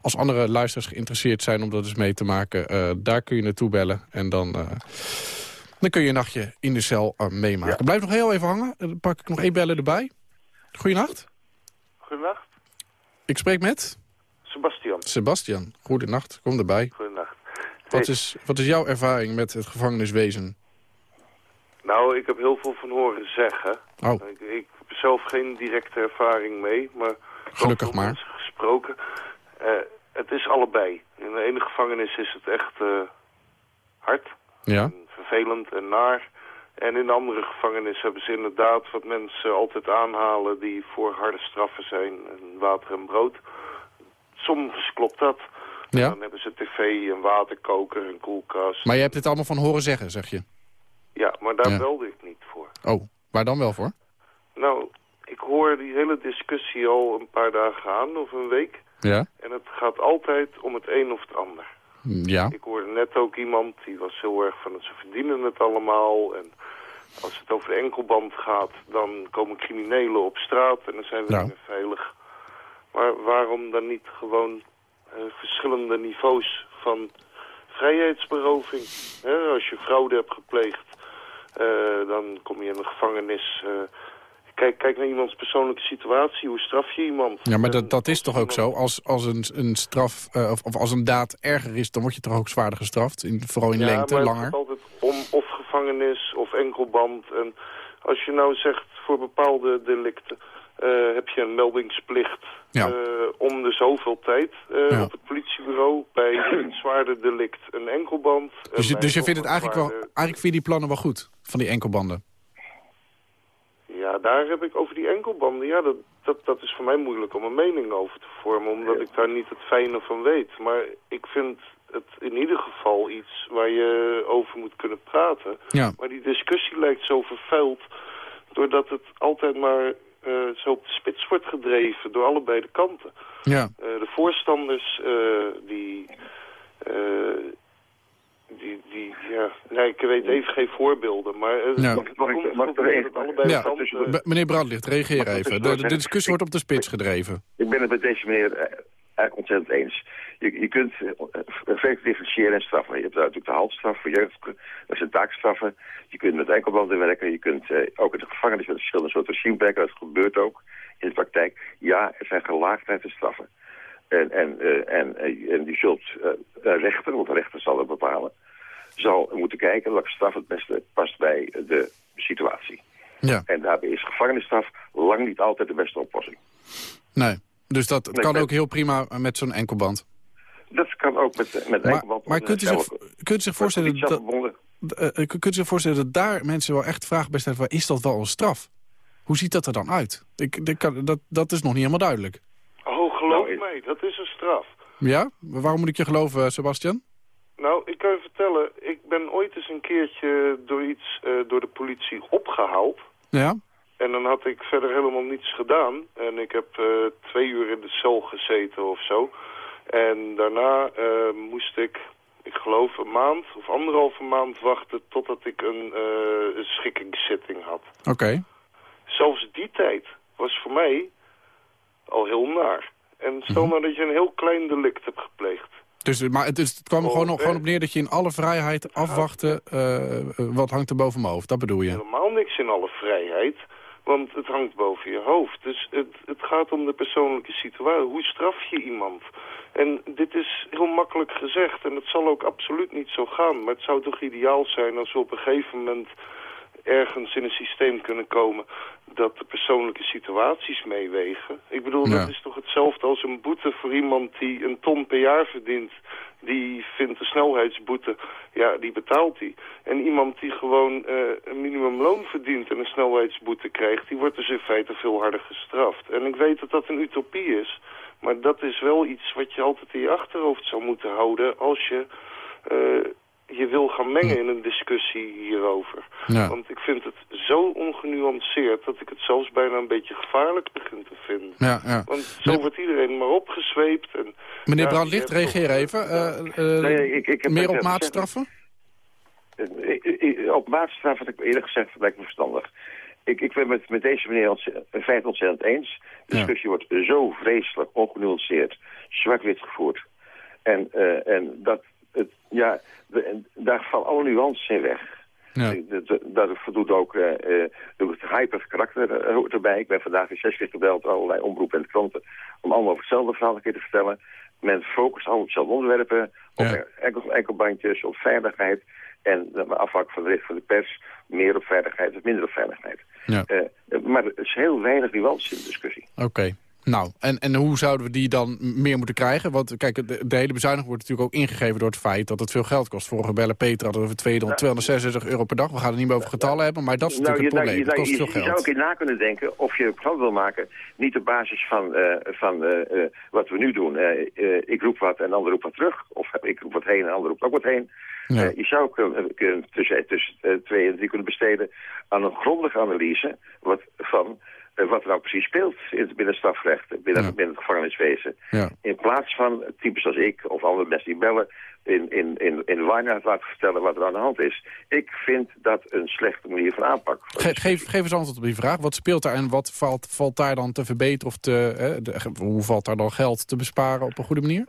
als andere luisteraars geïnteresseerd zijn om dat eens mee te maken... eh, daar kun je naartoe bellen. En dan, eh, dan kun je een nachtje in de cel eh, meemaken. Blijf nog heel even hangen. Dan pak ik nog één bellen erbij. Goedenacht. Goedenacht, Ik spreek met Sebastian. Sebastian. Goedenacht. Kom erbij. Goedenacht. Wat is, wat is jouw ervaring met het gevangeniswezen? Nou, ik heb heel veel van horen zeggen. Oh, Ik, ik heb zelf geen directe ervaring mee, maar... Gelukkig maar. gesproken. Eh, het is allebei. In de ene gevangenis is het echt eh, hard, ja. en vervelend en naar. En in de andere gevangenis hebben ze inderdaad wat mensen altijd aanhalen... die voor harde straffen zijn, en water en brood. Soms klopt dat. Ja. Dan hebben ze tv, een waterkoker, een koelkast. Maar je hebt dit allemaal van horen zeggen, zeg je? Ja, maar daar Ja. belde ik niet voor. Oh, waar dan wel voor? Nou, ik hoor die hele discussie al een paar dagen aan, of een week. Ja. En het gaat altijd om het een of het ander. Ja. Ik hoorde net ook iemand, die was heel erg van het ze verdienen het allemaal. En als het over de enkelband gaat, dan komen criminelen op straat en dan zijn we Ja. niet meer veilig. Maar waarom dan niet gewoon eh, verschillende niveaus van vrijheidsberoving? Hè, als je fraude hebt gepleegd, eh, dan kom je in de gevangenis. eh, kijk, kijk naar iemands persoonlijke situatie. Hoe straf je iemand? Ja, maar dat, dat is toch ook zo? Als, als een, een straf, of, of als een daad erger is, dan word je toch ook zwaarder gestraft? In, vooral in ja, lengte, maar langer? gaat altijd om of gevangenis of enkelband. En als je nou zegt voor bepaalde delicten eh, heb je een meldingsplicht Ja. eh, om de zoveel tijd eh, Ja. op het politiebureau. Bij een zwaarder delict een enkelband. en Dus je, dus je vindt het eigenlijk wel, eigenlijk vind je die plannen wel goed, van die enkelbanden? Ja, daar heb ik over die enkelbanden. Ja, dat, dat, dat is voor mij moeilijk om een mening over te vormen, omdat ik daar niet het fijne van weet. Maar ik vind het in ieder geval iets waar je over moet kunnen praten. Ja. Maar die discussie lijkt zo vervuild, doordat het altijd maar eh, zo op de spits wordt gedreven door allebei de kanten. Ja. Eh, de voorstanders, eh, die, eh, die, die, ja, nee, ik weet even geen voorbeelden, maar Ja. allebei de kanten... Meneer Brandlicht, reageer even. De, de discussie wordt op de spits gedreven. Ik ben het met deze meneer eh, eigenlijk ontzettend eens. Je, je kunt uh, perfect differentiëren en straffen. Je hebt natuurlijk de halfstraf voor jeugd, dat zijn taakstraffen. Je kunt met enkelbanden werken. Je kunt eh, ook in de gevangenis met verschillende soorten regime werken. Dat gebeurt ook in de praktijk. Ja, er zijn gelaagdheid te straffen. En, en, eh, en, eh, en die zult eh, een rechter, want de rechter zal het bepalen, zal moeten kijken welke straf het beste past bij de situatie. Ja. En daarbij is gevangenisstraf lang niet altijd de beste oplossing. Nee. Dus dat Nee, kan ook heel prima met zo'n enkelband. Dat kan ook met, met Maar, enkelband. maar kunt u zich, kunt u zich voorstellen dat, eh, eh, kunt u zich voorstellen dat daar mensen wel echt vragen bij stellen... van, is dat wel een straf? Hoe ziet dat er dan uit? Ik, ik kan- dat, dat is nog niet helemaal duidelijk. Oh, geloof Nou, mij, dat is een straf. Ja? Waarom moet ik je geloven, Sebastian? Nou, ik kan je vertellen, ik ben ooit eens een keertje door iets, eh, door de politie opgehaald. Ja? En dan had ik verder helemaal niets gedaan. En ik heb eh, twee uur in de cel gezeten of zo. En daarna eh, moest ik, ik geloof een maand of anderhalve maand wachten... totdat ik een, uh, een schikkingszitting had. Oké. Zelfs die tijd was voor mij al heel naar. En stel Mhm. nou dat je een heel klein delict hebt gepleegd. Dus, maar het, is, het kwam er Oh, gewoon, op- eh. gewoon op neer dat je in alle vrijheid afwachtte... eh, eh, wat hangt er boven mijn hoofd, dat bedoel je? helemaal niks in alle vrijheid. Want het hangt boven je hoofd. Dus het, het gaat om de persoonlijke situatie. Hoe straf je iemand? En dit is heel makkelijk gezegd. En het zal ook absoluut niet zo gaan. Maar het zou toch ideaal zijn als we op een gegeven moment ergens in een systeem kunnen komen dat de persoonlijke situaties meewegen. Ik bedoel, Ja. dat is toch hetzelfde als een boete voor iemand die een ton per jaar verdient. Die vindt de snelheidsboete, ja, die betaalt hij. En iemand die gewoon eh, een minimumloon verdient en een snelheidsboete krijgt... die wordt dus in feite veel harder gestraft. En ik weet dat dat een utopie is... maar dat is wel iets wat je altijd in je achterhoofd zou moeten houden... als je eh, je wil gaan mengen in een discussie hierover. Ja. Want ik vind het zo ongenuanceerd... dat ik het zelfs bijna een beetje gevaarlijk begin te vinden. Ja, ja. Want zo wordt iedereen maar opgezweept. En, Meneer ja, Brandlicht, reageer toch- even. Eh, eh, Nee, ik- ik heb meer op maatstraffen? Eh, Op maatstraf had ik eerlijk gezegd, lijkt me verstandig. Ik, ik ben het met deze meneer in feite ontzettend eens. De discussie wordt zo vreselijk ongenuanceerd, zwart-wit gevoerd. En, eh, en dat, het, ja, de, daar vallen alle nuances in weg. Ja. Dat, voldoet ook eh, het hyper karakter eh, hoort erbij. Ik ben vandaag in zes keer gebeld door allerlei omroepen en kranten... om allemaal over hetzelfde verhaal een keer te vertellen. Men focust allemaal op hetzelfde onderwerpen, op Ja. enkel, enkelbandjes, op veiligheid... en afhankelijk van de richting van de pers, meer op veiligheid of minder op veiligheid. Ja. Maar er is heel weinig nuance in de discussie. Oké. Nou, en, en hoe zouden we die dan meer moeten krijgen? Want kijk, de, de hele bezuiniging wordt natuurlijk ook ingegeven door het feit dat het veel geld kost. Vorige bellen Peter hadden 200 266 euro per dag. We gaan het niet meer over getallen hebben, maar dat is natuurlijk je, het probleem. je, het kost je, veel je zou geld. ook in na kunnen denken of je een programma wil maken... niet op basis van, eh, van eh, eh, wat we nu doen. Ik roep wat en de ander roept wat terug. Of ik roep wat heen en de ander roept ook wat heen. Ja. Je zou kunnen, kunnen tussen, tussen twee en drie kunnen besteden... aan een grondige analyse wat, van wat er nou precies speelt in het, binnen het strafrecht... binnen, Ja. binnen het gevangeniswezen. Ja. In plaats van types als ik of andere mensen die bellen... in, in, in, in laten vertellen wat er aan de hand is. Ik vind dat een slechte manier van aanpak. Ge- geef, geef eens antwoord op die vraag. Wat speelt daar en wat valt, valt daar dan te verbeteren? Of te, de- hoe valt daar dan geld te besparen op een goede manier?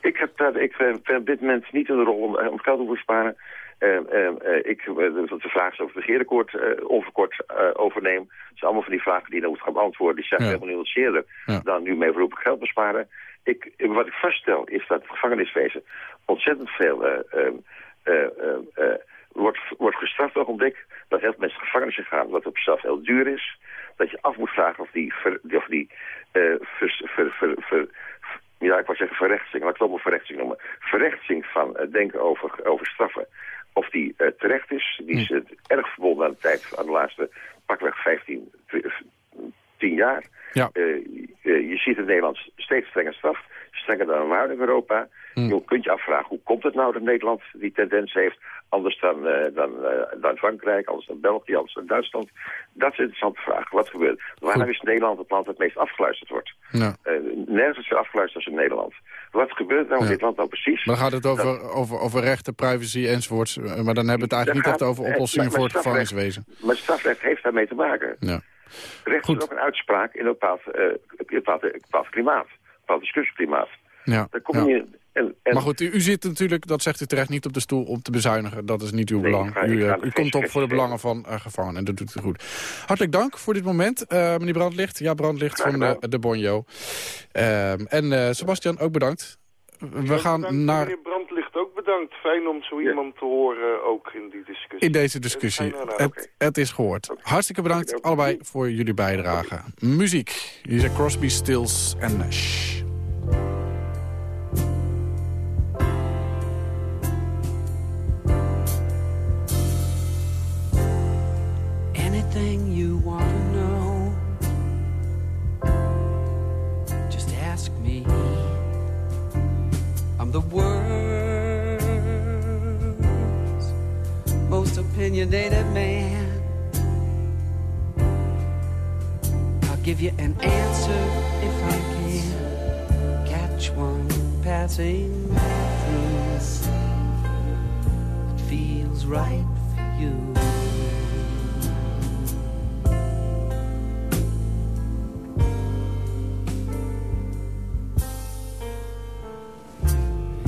Ik, heb ik eh, ben op dit moment niet in de rol om, eh, om geld te sparen. Eh, eh, eh, ik, eh, de de vraag is of het regeerakkoord eh, onverkort overneem. Dat zijn allemaal van die vragen die je dan moet gaan beantwoorden. Die zijn Ja. helemaal nuanceerder Ja. dan nu mee voorlopig geld besparen. Ik, wat ik vaststel is dat het gevangeniswezen ontzettend veel eh, eh, eh, eh, eh, wordt, wordt gestraft ogenblik. Dat heel veel mensen de gevangenis in gaan, wat op zichzelf heel duur is. Dat je af moet vragen of die, ver, of die ver, ver, ver, ja, ik wou zeggen verrechtsing, laat ik het ook maar verrechtsing noemen. Verrechtsing van het denken over, over straffen. Of die eh, terecht is, die is eh, erg verbonden aan de tijd, aan de laatste pakweg 15, 10 jaar. Ja. Eh, je, je ziet in Nederland steeds strenger straf, strenger dan normaal in Europa. Je kunt je afvragen, hoe komt het nou dat Nederland die tendens heeft, anders dan, eh, dan, eh, dan Frankrijk, anders dan België, anders dan Duitsland? Dat is een interessante vraag. Wat gebeurt? Waarom is Nederland het land dat het meest afgeluisterd wordt? Ja. Eh, nergens zo afgeluisterd als in Nederland. Wat gebeurt nou in Ja. dit land nou precies? Maar dan gaat het over, over, over rechten, privacy enzovoorts. Maar dan hebben we het eigenlijk niet echt over oplossingen voor het gevangeniswezen. Maar strafrecht heeft daarmee te maken. Ja. Recht is ook een uitspraak in een bepaald, in een bepaald, een bepaald klimaat. Bepaald discussieklimaat. Ja. Daar kom ja. je... En, en, Maar goed, u, u zit natuurlijk, dat zegt u terecht, niet op de stoel om te bezuinigen. Dat is niet uw Nee, belang. ga- u eh, u komt op voor de belangen van eh, gevangenen en dat doet u goed. Hartelijk dank voor dit moment, eh, meneer Brandlicht. Ja, Brandlicht van de, de Bonjo. Ehm, en Sebastian, ook bedankt. We gaan naar bedankt. Fijn om zo iemand te horen ook in die discussie. in deze discussie. Fijn, nou, Het, het is gehoord. Hartstikke bedankt allebei voor jullie bijdrage. Muziek. Hier zijn Crosby, Stills en Nash. Anything you want to know, just ask me. I'm the world's most opinionated man. I'll give you an answer if I can catch one passing through. It feels right for you.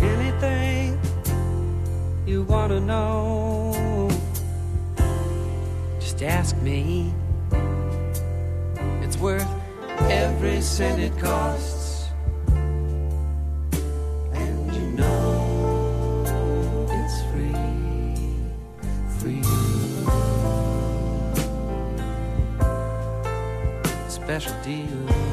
Anything you want to know, just ask me. It's worth every cent it costs. And you know it's free, free. Special deal.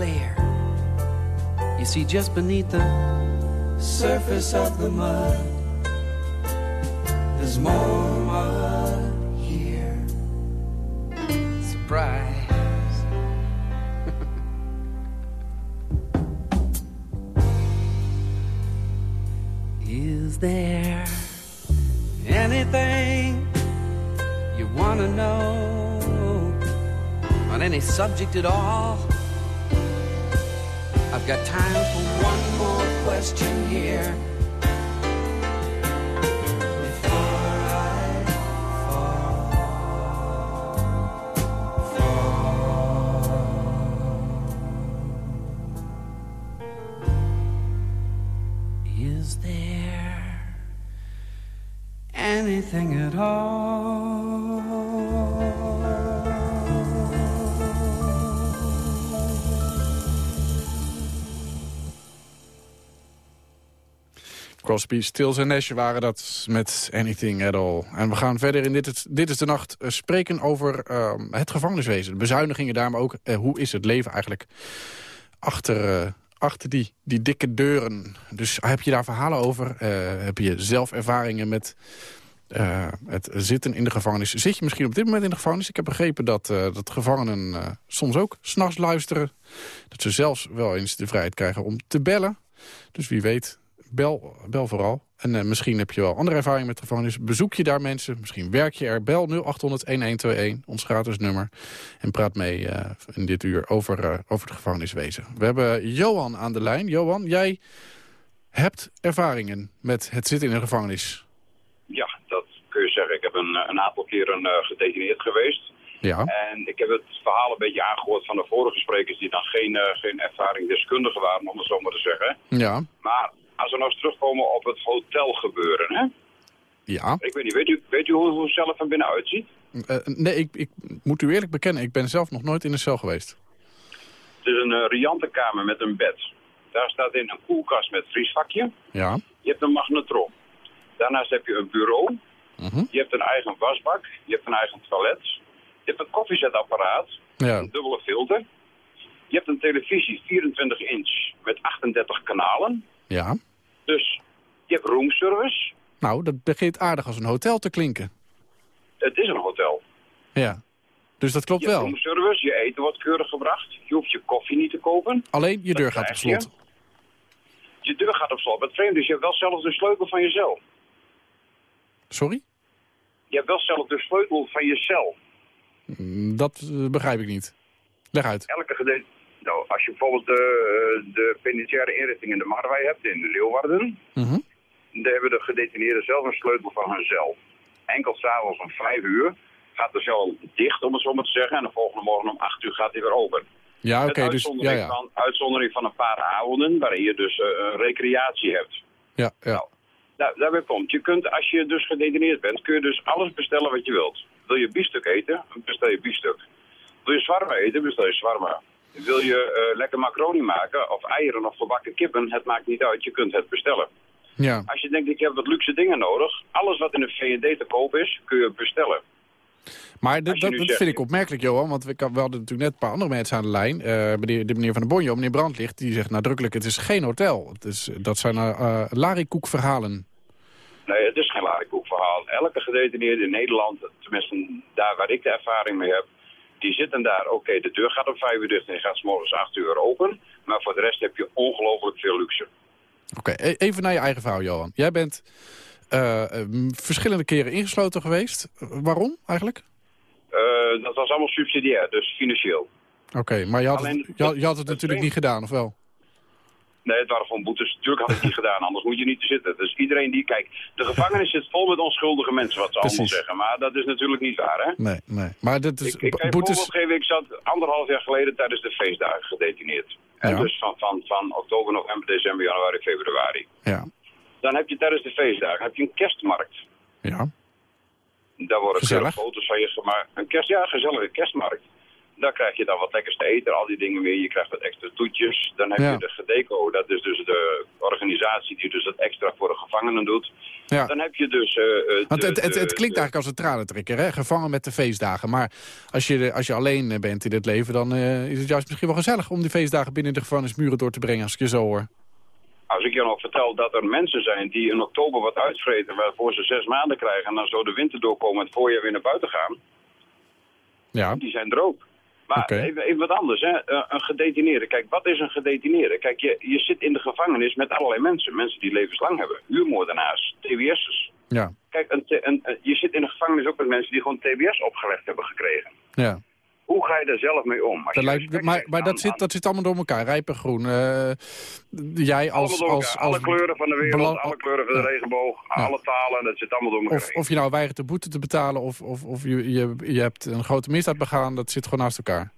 Clear. You see, just beneath the surface of the mud, there's more mud here. Surprise. Is there anything you want to know on any subject at all? Got time for one more question here. Crosby, Stills en Nash waren dat met Anything at All. En we gaan verder in Dit dit is de Nacht eh, spreken over ehm, het gevangeniswezen. De bezuinigingen daar, maar ook eh, hoe is het leven eigenlijk achter, eh, achter die, die dikke deuren. Dus heb je daar verhalen over? Heb je zelf ervaringen met het zitten in de gevangenis? Zit je misschien op dit moment in de gevangenis? Ik heb begrepen dat, dat gevangenen soms ook s'nachts luisteren. Dat ze zelfs wel eens de vrijheid krijgen om te bellen. Dus wie weet, bel, bel vooral. En eh, misschien heb je wel andere ervaring met gevangenis. Bezoek je daar mensen, misschien werk je er. Bel 0800-1121, ons gratis nummer. En praat mee eh, in dit uur over, eh, over het gevangeniswezen. We hebben Johan aan de lijn. Johan, jij hebt ervaringen met het zitten in een gevangenis. Ja, dat kun je zeggen. Ik heb een, een aantal keren gedetineerd geweest. Ja. En ik heb het verhaal een beetje aangehoord van de vorige sprekers... die dan geen, geen ervaringsdeskundigen waren, om het zo maar te zeggen. Ja. Maar als we nou eens terugkomen op het hotelgebeuren, hè? Ja. Ik weet niet, weet u, weet u hoe, het zelf van binnen uitziet? Eh, nee, ik, ik moet u eerlijk bekennen, ik ben zelf nog nooit in een cel geweest. Het is een eh, riante kamer met een bed. Daar staat in een koelkast met vriesvakje. Ja. Je hebt een magnetron. Daarnaast heb je een bureau. Je hebt een eigen wasbak. Je hebt een eigen toilet. Je hebt een koffiezetapparaat. Ja. Een dubbele filter. Je hebt een televisie 24 inch met 38 kanalen. Ja. Dus je hebt roomservice. Nou, dat begint aardig als een hotel te klinken. Het is een hotel. Ja. Dus dat klopt je wel. roomservice, je eten wordt keurig gebracht. Je hoeft je koffie niet te kopen. Alleen je Dat deur gaat op je. slot. Je deur gaat op slot. Maar het vreemde is, je hebt wel zelf de sleutel van je cel. Sorry? Je hebt wel zelf de sleutel van je cel. Mm, Dat eh, begrijp ik niet. Leg uit. Elke nou, als je bijvoorbeeld de, eh, de penitentiaire inrichting in de Marwij hebt, in Leeuwarden... Mhm. daar hebben de gedetineerden zelf een sleutel van hun cel. Enkel s'avonds om vijf uur gaat de cel dicht, om het zo maar te zeggen... en de volgende morgen om acht uur gaat hij weer open. Ja, oké, dus... Ja, uitzondering, ja. Van, uitzondering van een paar avonden waarin je dus eh, een recreatie hebt. Ja, ja. Nou, daarbij komt. Je kunt, als je dus gedetineerd bent, kun je dus alles bestellen wat je wilt. Wil je biefstuk eten, bestel je biefstuk. Wil je zwarma eten, bestel je zwarma. Wil je eh, lekker macaroni maken, of eieren of gebakken kippen, het maakt niet uit, je kunt het bestellen. Ja. Als je denkt, ik heb wat luxe dingen nodig, alles wat in de V&D te koop is, kun je bestellen. Maar dat, dat, zegt- vind ik opmerkelijk, Johan. Want we, we hadden natuurlijk net een paar andere mensen aan de lijn. Eh, meneer, de meneer Van der Bonjo, meneer Brandlicht, die zegt nadrukkelijk... het is geen hotel. Het is, dat zijn uh, larikoekverhalen. Nee, het is geen larikoekverhaal. Elke gedetineerde in Nederland, tenminste daar waar ik de ervaring mee heb, die zitten daar, oké, de deur gaat om vijf uur dicht en gaat s morgens acht uur open. Maar voor de rest heb je ongelooflijk veel luxe. Oké, e- even naar je eigen verhaal, Johan. Jij bent uh, verschillende keren ingesloten geweest. waarom eigenlijk? Uh, dat was allemaal subsidiair, dus financieel. Oké, okay, maar je had, Alleen, het, je, je had het natuurlijk niet gedaan, of wel? Nee, het waren gewoon boetes. Natuurlijk had ik niet gedaan, anders moet je niet zitten. Dus iedereen die kijkt. De gevangenis zit vol met onschuldige mensen, wat ze Precies. allemaal zeggen. Maar dat is natuurlijk niet waar, hè? Nee, nee. Maar dit is ik, ik kan boetes... geven. Ik zat anderhalf jaar geleden tijdens de feestdagen gedetineerd. En Ja. dus van, van, van oktober, november, december, januari, februari. Ja, Dan heb je tijdens de feestdagen heb je een kerstmarkt. ja. Daar worden foto's van je gemaakt. Een kerst, ja, gezellige kerstmarkt. Daar krijg je dan wat lekkers te eten, al die dingen meer. Je krijgt wat extra toetjes. Dan heb Ja. je de Gedeco, dat is dus de organisatie die dus dat extra voor de gevangenen doet. Ja. Dan heb je dus... eh, eh, Want de- het, het, het klinkt eigenlijk als een tranentrekker, hè? Gevangen met de feestdagen. Maar als je, als je alleen eh, bent in dit leven, dan is het juist misschien wel gezellig... om die feestdagen binnen de gevangenismuren door te brengen, als ik je zo hoor. Als ik je nog vertel dat er mensen zijn die in oktober wat uitvreten... waarvoor ze zes maanden krijgen en dan zo de winter doorkomen... en het voorjaar weer naar buiten gaan, Ja, die zijn er ook. Maar even, even wat anders, hè? Eh, een gedetineerde. Kijk, wat is een gedetineerde? Kijk, je, je zit in de gevangenis met allerlei mensen. Mensen die levenslang hebben. Huurmoordenaars, TBS'ers. ja, Kijk, een, een, een- je zit in de gevangenis ook met mensen die gewoon TBS opgelegd hebben gekregen. ja. Hoe ga je daar zelf mee om? Als Dat je lijkt, respect maar maar aan- dat, zit, dat zit allemaal door elkaar. Rijp en groen. Eh, jij als... als, als alle kleuren van de wereld, alle kleuren van de regenboog, Ja. alle talen, dat zit allemaal door elkaar Of, je nou weigert de boete te betalen of, of, of je, je, je hebt een grote misdaad begaan, dat zit gewoon naast elkaar.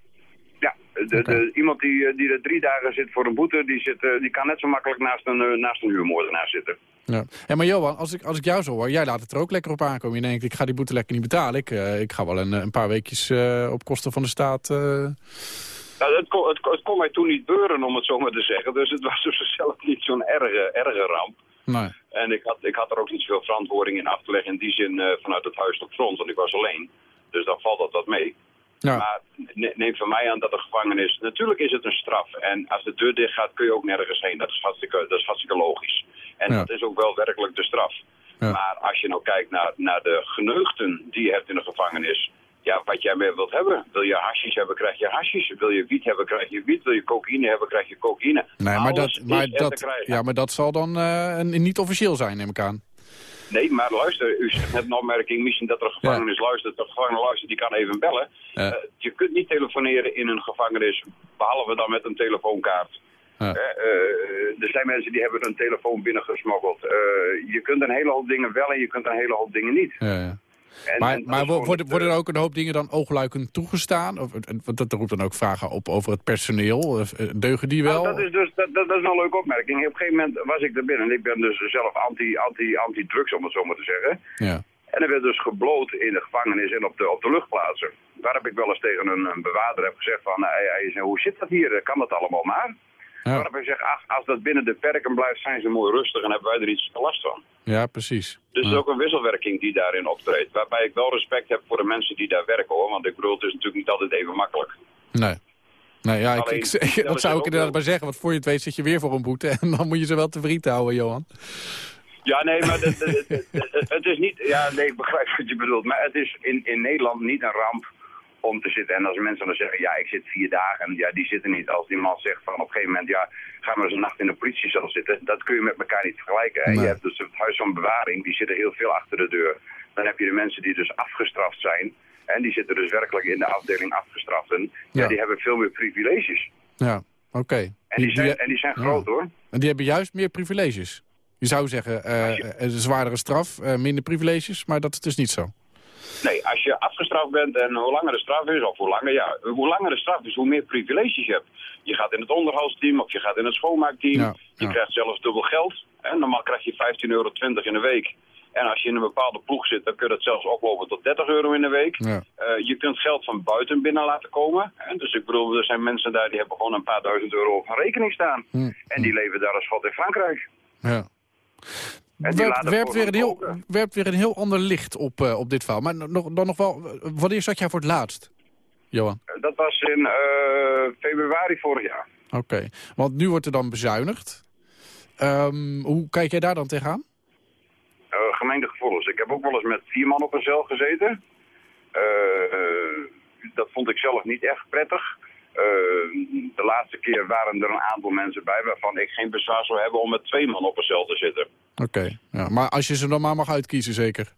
Ja, de, de, iemand die, eh, die er drie dagen zit voor een boete, die, zit, eh, die kan net zo makkelijk naast een, naast een huurmoordenaar zitten. Ja. Maar Johan, als ik, als ik jou zo hoor, jij laat het er ook lekker op aankomen. Je denkt, ik ga die boete lekker niet betalen. Ik, eh, ik ga wel een, een paar weekjes eh, op kosten van de staat... Nou, het, kon, het, kon- het kon mij toen niet beuren, om het zo maar te zeggen. Dus het was op zichzelf niet zo'n erge, erge ramp. nee. En ik had, ik had er ook niet zoveel verantwoording in af te leggen in die zin vanuit het huis tot front, want ik was alleen. Dus dan valt dat wat mee. Ja. Maar ne- neem van mij aan dat de gevangenis... Natuurlijk is het een straf. En als de deur dicht gaat, kun je ook nergens heen. Dat is hartstikke, dat is hartstikke logisch. En Ja. dat is ook wel werkelijk de straf. Ja. Maar als je nou kijkt naar, naar de geneugten die je hebt in de gevangenis... Ja, wat jij meer wilt hebben. Wil je hashish hebben, krijg je hashish. Wil je wiet hebben, krijg je wiet. Wil je cocaïne hebben, krijg je cocaïne. Nee, maar Alles dat, maar, dat, ja, maar dat zal dan een- niet officieel zijn, neem ik aan. Nee, maar luister, u zegt net een opmerking, misschien dat er een gevangenis luistert, de gevangene luistert, die kan even bellen. Ja. Eh, je kunt niet telefoneren in een gevangenis, behalve dan met een telefoonkaart. Ja. Eh, eh, er zijn mensen die hebben een telefoon binnengesmokkeld. Je kunt een hele hoop dingen wel en je kunt een hele hoop dingen niet. Ja, ja. En- Maar, en maar worden, het, worden eh, er ook een hoop dingen dan oogluikend toegestaan? Of, eh, want dat roept dan ook vragen op over het personeel. Eh, Deugen die wel? Nou, dat, is dus, dat, dat, dat is een leuke opmerking. Op een gegeven moment was ik er binnen en ik ben dus zelf anti, anti, anti-drugs, om het zo maar te zeggen. Ja. En er werd dus gebloot in de gevangenis en op de, op de luchtplaatsen. Waar heb ik wel eens tegen een, een bewaarder heb gezegd van, hij, hij zei, hoe zit dat hier? Kan dat allemaal maar? Ja. Waarop hij zegt, ach, als dat binnen de perken blijft, zijn ze mooi rustig en hebben wij er iets last van. ja, precies. Dus het is ook een wisselwerking die daarin optreedt. Waarbij ik wel respect heb voor de mensen die daar werken hoor. Want ik bedoel, het is natuurlijk niet altijd even makkelijk. Nee. Nee, ja, ik, Alleen, dat zou ik inderdaad maar zeggen. Want voor je het weet zit je weer voor een boete. En dan moet je ze wel te vriend houden, Johan. Ja, nee, maar het- het- het is niet... Ja, nee, ik begrijp wat je bedoelt. Maar het is in, in Nederland niet een ramp om te zitten. En als mensen dan zeggen, ja, ik zit vier dagen. Ja, die zitten niet. Als die man zegt van op een gegeven moment, ja, ga maar eens een nacht in de politiecel zitten. Dat kun je met elkaar niet vergelijken. En Nee. je hebt dus het huis van bewaring, die zitten heel veel achter de deur. Dan heb je de mensen die dus afgestraft zijn. En die zitten dus werkelijk in de afdeling afgestraften. Ja, die hebben veel meer privileges. Ja, oké. En die zijn, en die zijn ja. groot hoor. En die hebben juist meer privileges. Je zou zeggen, eh, een zwaardere straf, eh, minder privileges. Maar dat is dus niet zo. Nee, als je bent en hoe langer de straf is, of hoe langer, ja, hoe langer de straf is, hoe meer privileges je hebt. Je gaat in het onderhoudsteam of je gaat in het schoonmaakteam. Ja, je ja. krijgt zelfs dubbel geld. Hè? Normaal krijg je 15,20 euro in de week. En als je in een bepaalde ploeg zit, dan kun je dat zelfs oplopen tot 30 euro in de week. Ja. Eh, je kunt geld van buiten binnen laten komen. Hè? Dus ik bedoel, er zijn mensen daar die hebben gewoon een paar duizend euro op rekening staan. Hm. En die leven daar als wat in Frankrijk. Ja. En die Werpt, weer een heel, werpt weer een heel ander licht op, eh, op dit verhaal. Maar nog, dan nog wel, wanneer zat jij voor het laatst, Johan? Dat was in eh, februari vorig jaar. Oké, want nu wordt er dan bezuinigd. Ehm, hoe kijk jij daar dan tegenaan? Eh gemengde gevoelens. Ik heb ook wel eens met vier man op een cel gezeten. Eh, dat vond ik zelf niet echt prettig. Eh, de laatste keer waren er een aantal mensen bij waarvan ik geen bezwaar zou hebben om met twee man op een cel te zitten. Oké, ja, maar als je ze dan maar mag uitkiezen, zeker?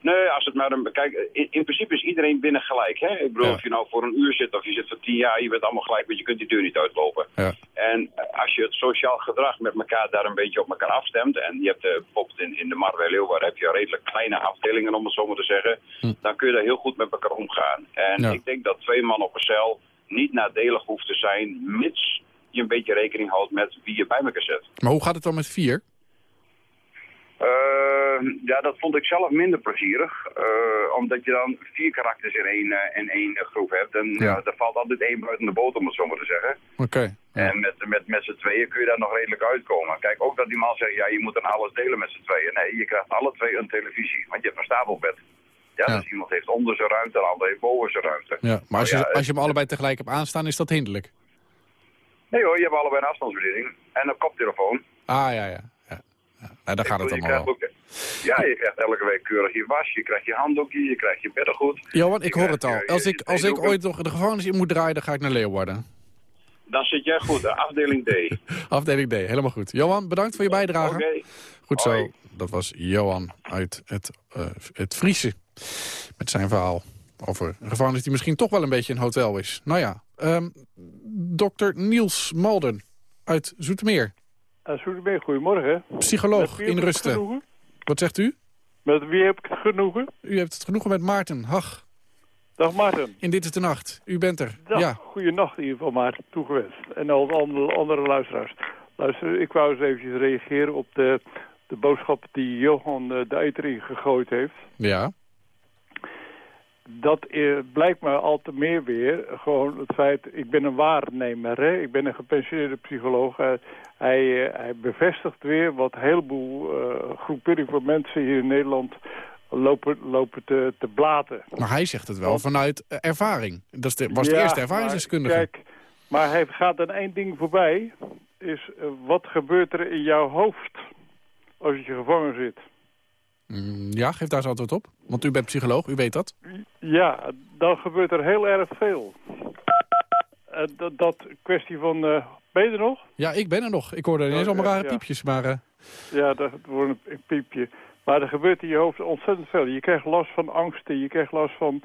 Nee, als het maar een, kijk, in, in principe is iedereen binnen gelijk. Hè? Ik bedoel, Ja. of je nou voor een uur zit of je zit voor tien jaar, je bent allemaal gelijk, want je kunt die deur niet uitlopen. Ja. En als je het sociaal gedrag met elkaar daar een beetje op elkaar afstemt, en je hebt eh, bijvoorbeeld in, in de Mar bij Leeuwarden heb je redelijk kleine afdelingen, om het zo maar te zeggen, dan kun je daar heel goed met elkaar omgaan. En Ja. ik denk dat twee man op een cel niet nadelig hoeft te zijn, mits je een beetje rekening houdt met wie je bij elkaar zet. Maar hoe gaat het dan met vier? Eh, ja, dat vond ik zelf minder plezierig. eh, omdat je dan vier karakters in één, eh, in één groep hebt. En Ja. er valt altijd één buiten de boot, om het zo maar te zeggen. Oké. En met, met, met z'n tweeën kun je daar nog redelijk uitkomen. Kijk, ook dat die man zegt, ja, je moet dan alles delen met z'n tweeën. Nee, je krijgt alle twee een televisie, want je hebt een stapelbed. Ja, Ja. dus iemand heeft onder zijn ruimte, de ander heeft boven zijn ruimte. Ja, maar als je, als je hem allebei tegelijk hebt aanstaan, is dat hinderlijk? Nee hoor, je hebt allebei een afstandsbediening en een koptelefoon. Ah, ja, ja. Ja. Nou, daar gaat het je allemaal krijgt wel. ook, ja, je krijgt elke week keurig je was, je krijgt je handdoekje, je krijgt je beddengoed. Johan, ik hoor het al. Als ik, als ik ooit nog de gevangenis in moet draaien, dan ga ik naar Leeuwarden. Dan zit jij goed, hè? afdeling D. Afdeling D, helemaal goed. Johan, bedankt voor je bijdrage. Oké. Goed zo, Hoi. dat was Johan uit het, eh, het Friese. Met zijn verhaal over een gevangenis die misschien toch wel een beetje een hotel is. Nou ja, ehm dokter Niels Malden uit Zoetermeer. Soetermeer, goedemorgen. Psycholoog in rusten. Wat zegt u? Met wie heb ik het genoegen? U hebt het genoegen met Maarten Hag. Dag Maarten. In Dit is de Nacht. U bent er. Dag, Ja. goeienacht in ieder geval Maarten, toegewenst. En al de andere, andere luisteraars. Luister, ik wou eens eventjes reageren op de, de boodschap die Johan eh, de Eiter ingegooid heeft. Ja. Dat eh, blijkt me al te meer weer gewoon het feit... Ik ben een waarnemer, hè? ik ben een gepensioneerde psycholoog. Eh, hij, eh, hij bevestigt weer wat een heleboel eh groeperingen van mensen hier in Nederland... lopen, lopen te, te blaten. Maar hij zegt het wel vanuit ervaring. Dat de, was de Ja, eerste maar ervaringsdeskundige. Kijk, maar hij gaat dan één ding voorbij. Is wat gebeurt er in jouw hoofd als je gevangen zit? Mm, ja, geef daar eens antwoord op. Want u bent psycholoog, u weet dat. Ja, dan gebeurt er heel erg veel. Eh, dat, dat kwestie van... eh, ben je er nog? Ja, ik ben er nog. Ik hoorde ineens Ja, allemaal rare ja. piepjes, maar... eh, Ja, dat wordt een, piepje. Maar er gebeurt in je hoofd ontzettend veel. Je krijgt last van angsten, je krijgt last van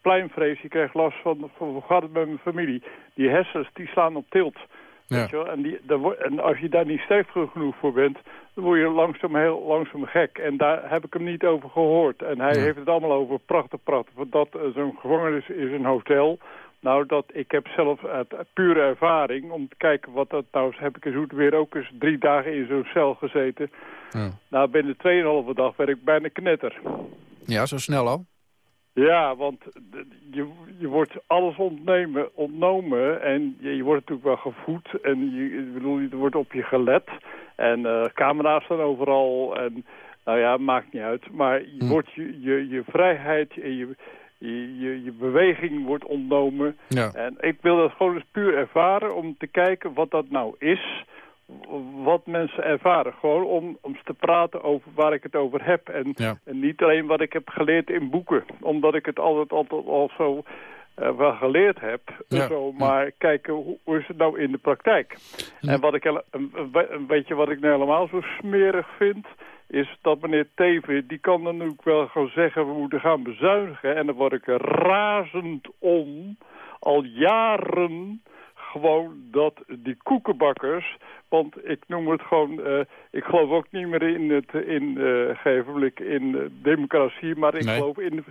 pleinvrees, je krijgt last van, van hoe gaat het met mijn familie. Die hersens, die slaan op tilt. Ja. En, die, en als je daar niet sterk genoeg voor bent, dan word je langzaam heel langzaam gek. En daar heb ik hem niet over gehoord. En hij Ja. heeft het allemaal over prachtig, prachtig. Want dat eh, zo'n gevangenis is een hotel. Nou, dat, ik heb zelf uit pure ervaring om te kijken wat dat nou is. Heb ik in Zoetermeer ook eens drie dagen in zo'n cel gezeten. ja. Nou, binnen 2,5 dag werd ik bijna knetter. ja, zo snel al. Ja, want je, je wordt alles ontnemen, ontnomen en je, je wordt natuurlijk wel gevoed en je, bedoel, er wordt op je gelet. En eh, camera's staan overal en nou ja, maakt niet uit. Maar je Hm. wordt je, je, je vrijheid en je, je, je, je beweging wordt ontnomen. Ja. En ik wil dat gewoon eens puur ervaren om te kijken wat dat nou is. Wat mensen ervaren. Gewoon om, om te praten over waar ik het over heb. En, Ja. en niet alleen wat ik heb geleerd in boeken. Omdat ik het altijd, altijd al zo eh, wel geleerd heb. Ja. Zo, maar kijken, hoe, hoe is het nou in de praktijk? En wat ik, een, beetje wat ik nou helemaal zo smerig vind... is dat meneer Teven, die kan dan natuurlijk wel gaan zeggen... we moeten gaan bezuinigen. En dan word ik razend om. Al jaren gewoon dat die koekenbakkers... want ik noem het gewoon... eh, ik geloof ook niet meer in het in, gegevenlijk in eh, democratie... maar ik Nee. geloof in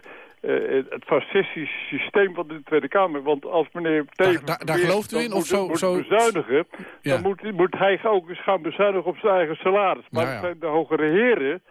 het fascistische systeem van de Tweede Kamer. Want als meneer Teven... daar- daar gelooft u in, of zo- moet zo- bezuinigen... Ja. dan moet, moet hij ook eens gaan bezuinigen op zijn eigen salaris. Maar Nou ja. het zijn de hogere heren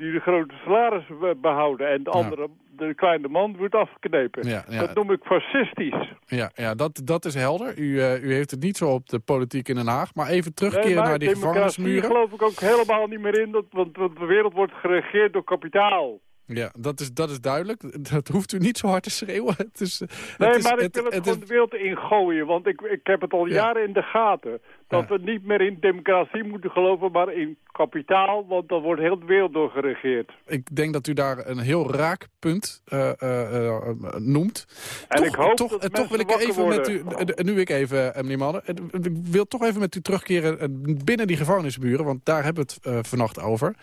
die de grote salarissen be- behouden. En de andere, de kleine man, wordt afgeknepen. Ja, ja. Dat noem ik fascistisch. Ja, ja dat, dat is helder. U, eh, u heeft het niet zo op de politiek in Den Haag. Maar even terugkeren Nee, maar naar die gevangenismuren. geloof ik ook helemaal niet meer in. Dat, want, want de wereld wordt geregeerd door kapitaal. Ja, dat is, dat is duidelijk. Dat hoeft u niet zo hard te schreeuwen. Het is, Nee, het is, maar ik het- wil het, het gewoon is- de wereld ingooien. Want ik, ik heb het al Ja. jaren in de gaten. Dat we niet meer in democratie moeten geloven, maar in kapitaal. Want dan wordt heel de wereld door geregeerd. ik denk dat u daar een heel raak punt eh, eh, eh, noemt. En toch, ik hoop toch, dat toch wil ik even met u, nu ik even, meneer Madden, ik wil toch even met u terugkeren binnen die gevangenismuren, want daar hebben we het vannacht over.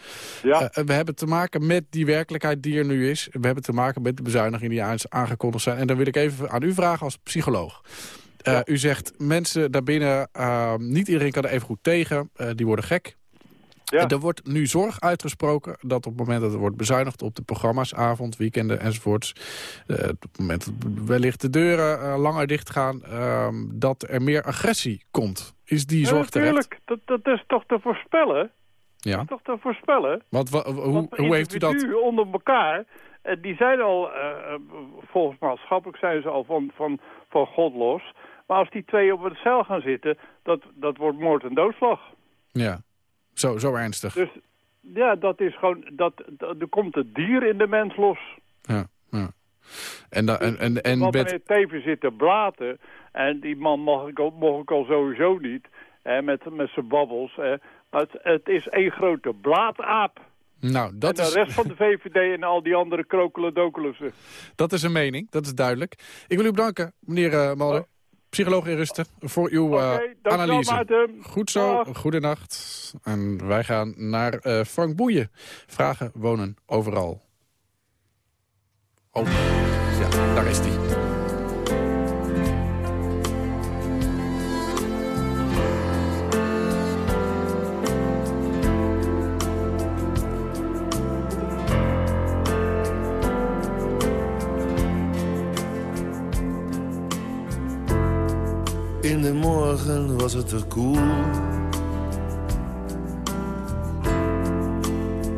Ja. We hebben te maken met die werkelijkheid die er nu is. We hebben te maken met de bezuinigingen die aan- aangekondigd zijn. En dan wil ik even aan u vragen als psycholoog. Eh, U zegt mensen daarbinnen, uh, niet iedereen kan er even goed tegen, eh, die worden gek. Ja. Er wordt nu zorg uitgesproken dat op het moment dat er wordt bezuinigd op de programma's, avond, weekenden enzovoorts, eh, op het moment dat wellicht de deuren langer dicht gaan, ehm, dat er meer agressie komt. Is die Ja, zorg terecht? natuurlijk, dat, dat is toch te voorspellen? Ja. Dat is toch te voorspellen? Want wa- hoe, Want hoe heeft u dat? individuen onder elkaar, die zijn al, volgens maatschappelijk zijn ze al van, van, van God los. Maar als die twee op een cel gaan zitten, dat, dat wordt moord en doodslag. Ja, zo, zo ernstig. Dus ja, dat is gewoon, dat, dat, er komt het dier in de mens los. Ja, ja. En, da, en, en, en Want meneer Teven zit te blaten. En die man mag ik al, mocht ik al sowieso niet. Hè, met, met zijn babbels. Hè. Maar het, het is één grote blaataap. nou, dat en de is, rest van de VVD en al die andere krokelendokelussen. dat is een mening, dat is duidelijk. Ik wil u bedanken, meneer Mulder, psycholoog in rusten, voor uw eh, analyse. Goed zo, goedenacht. En wij gaan naar eh, Frank Boeien. Vragen wonen overal. Oh, ja, daar is die. Morgen was het er koel.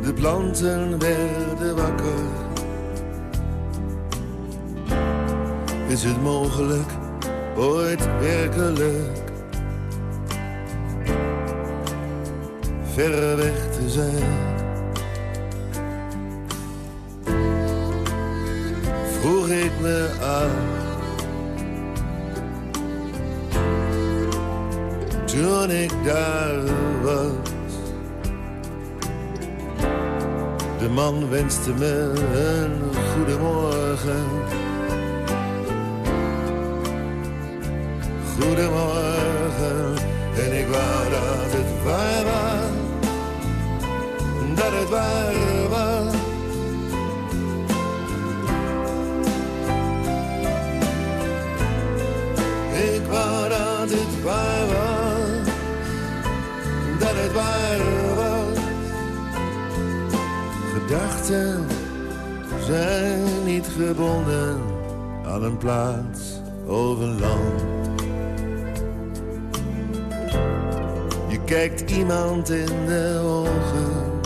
De planten werden wakker. Is het mogelijk, ooit werkelijk, verre weg te zijn? Vroeg ik me af. Toen ik daar was. De man wenste me een goedemorgen. Goedemorgen, en ik wou dat het waar was. Dat het waar Gedachten zijn niet gebonden aan een plaats of een land. Je kijkt iemand in de ogen.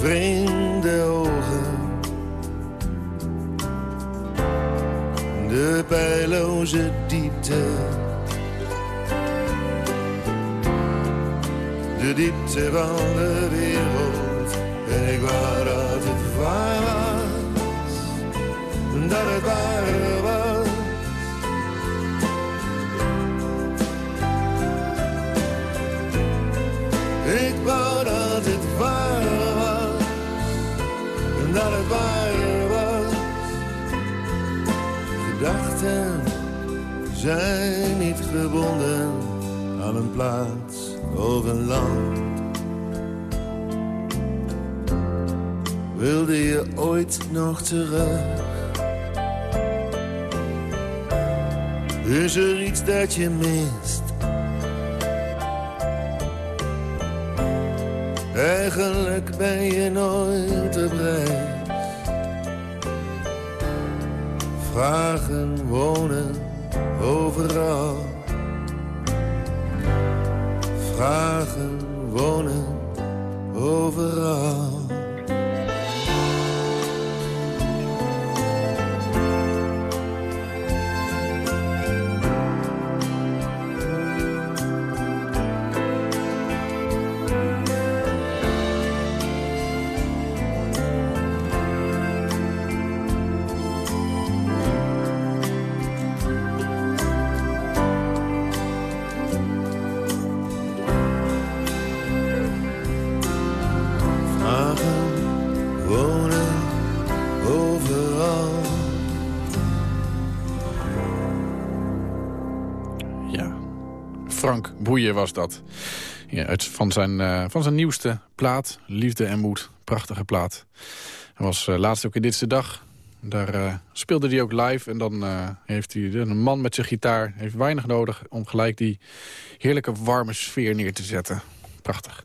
Vreemde ogen. de pijloze diepte. De diepte van de wereld. En ik wou dat het waar was. Dat het waar was. Ik wou dat het waar was. Dat het waar was. Gedachten zijn niet gebonden aan een plaats een land. Wilde je ooit nog terug? Is er iets dat je mist? Eigenlijk ben je nooit op reis. Vragen wonen overal. Overal. Was dat. Ja, uit, van, zijn, eh, van zijn nieuwste plaat, Liefde en Moed. Prachtige plaat. Hij was eh, laatst ook in Ditse Dag. Daar eh, speelde hij ook live. En dan heeft hij een man met zijn gitaar. Heeft weinig nodig om gelijk die heerlijke warme sfeer neer te zetten. Prachtig.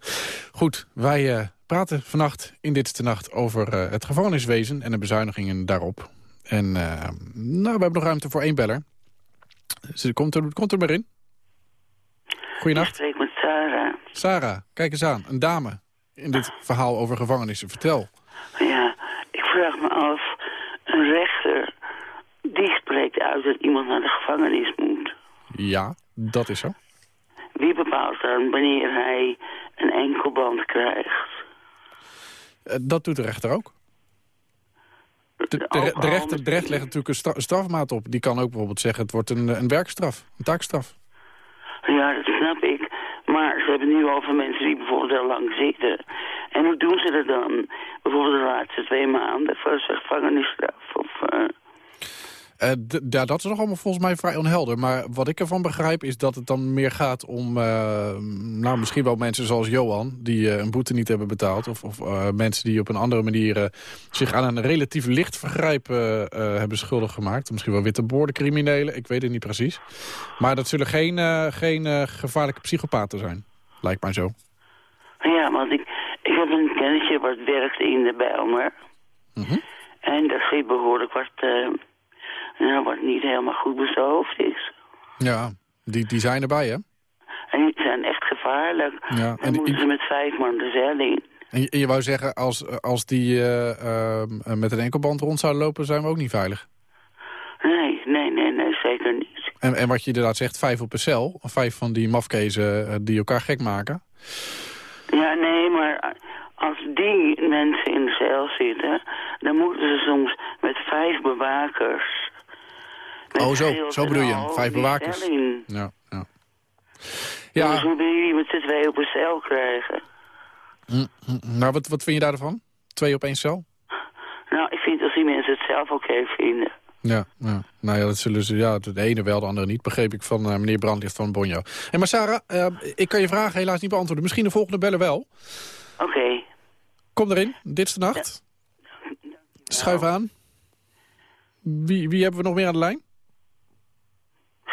Goed, wij praten vannacht in Ditse Nacht over het gevangeniswezen en de bezuinigingen daarop. En nou, we hebben nog ruimte voor één beller. Ze komt er, komt er maar in. Goedenacht. Ik spreek met Sarah. Sarah, kijk eens aan. Een dame in dit verhaal over gevangenissen. Vertel. Ja, ik vraag me af, een rechter, die spreekt uit dat iemand naar de gevangenis moet. Ja, dat is zo. Wie bepaalt dan wanneer hij een enkelband krijgt? Eh, dat doet de rechter ook. De, de, de, de rechter, de legt natuurlijk een, stra- een strafmaat op. Die kan ook bijvoorbeeld zeggen, het wordt een, een werkstraf, een taakstraf. Ja, dat snap ik. Maar ze hebben nu over mensen die bijvoorbeeld heel lang zitten. En hoe doen ze dat dan? Bijvoorbeeld de laatste twee maanden voor zijn gevangenisstraf. Of, eh, Ja, dat is nog allemaal volgens mij vrij onhelder. Maar wat ik ervan begrijp is dat het dan meer gaat om... eh, nou, misschien wel mensen zoals Johan... die eh, een boete niet hebben betaald. Of, of mensen die op een andere manier... zich aan een relatief licht vergrijp hebben schuldig gemaakt. Misschien wel witte criminelen, ik weet het niet precies. Maar dat zullen geen, geen gevaarlijke psychopaten zijn. Lijkt mij zo. ja, want ik, ik heb een kennisje wat werkt in de Bijlmer. Mhm. En dat geeft behoorlijk wat, nou, wat niet helemaal goed bezoofd is. Ja, die, die zijn erbij, hè? En die zijn echt gevaarlijk. Ja, en moeten ze met vijf man de cel in. En je, en je wou zeggen, als, als die eh, eh, met een enkelband rond zouden lopen... zijn we ook niet veilig. Nee, nee, nee, nee, zeker niet. En, en wat je inderdaad zegt, vijf op een cel. Of vijf van die mafkezen eh, die elkaar gek maken. Ja, nee, maar als die mensen in de cel zitten... dan moeten ze soms met vijf bewakers... oh, zo, zo bedoel je. Vijf bewakers. Ja, ja. Ja. Je die met z'n tweeën op een cel krijgen? Hm, hm. Nou, wat, wat vind je daarvan? Twee op één cel? Nou, ik vind als die mensen het zelf oké vinden. Ja, ja. Nou ja, dat zullen ze, ja, de ene wel, de andere niet. Begreep ik van eh, meneer Brandlicht van Bonjo. En maar Sarah, eh, ik kan je vragen helaas niet beantwoorden. Misschien de volgende bellen wel. Oké. Kom erin, dit is de nacht. Schuif aan. Wie, wie hebben we nog meer aan de lijn?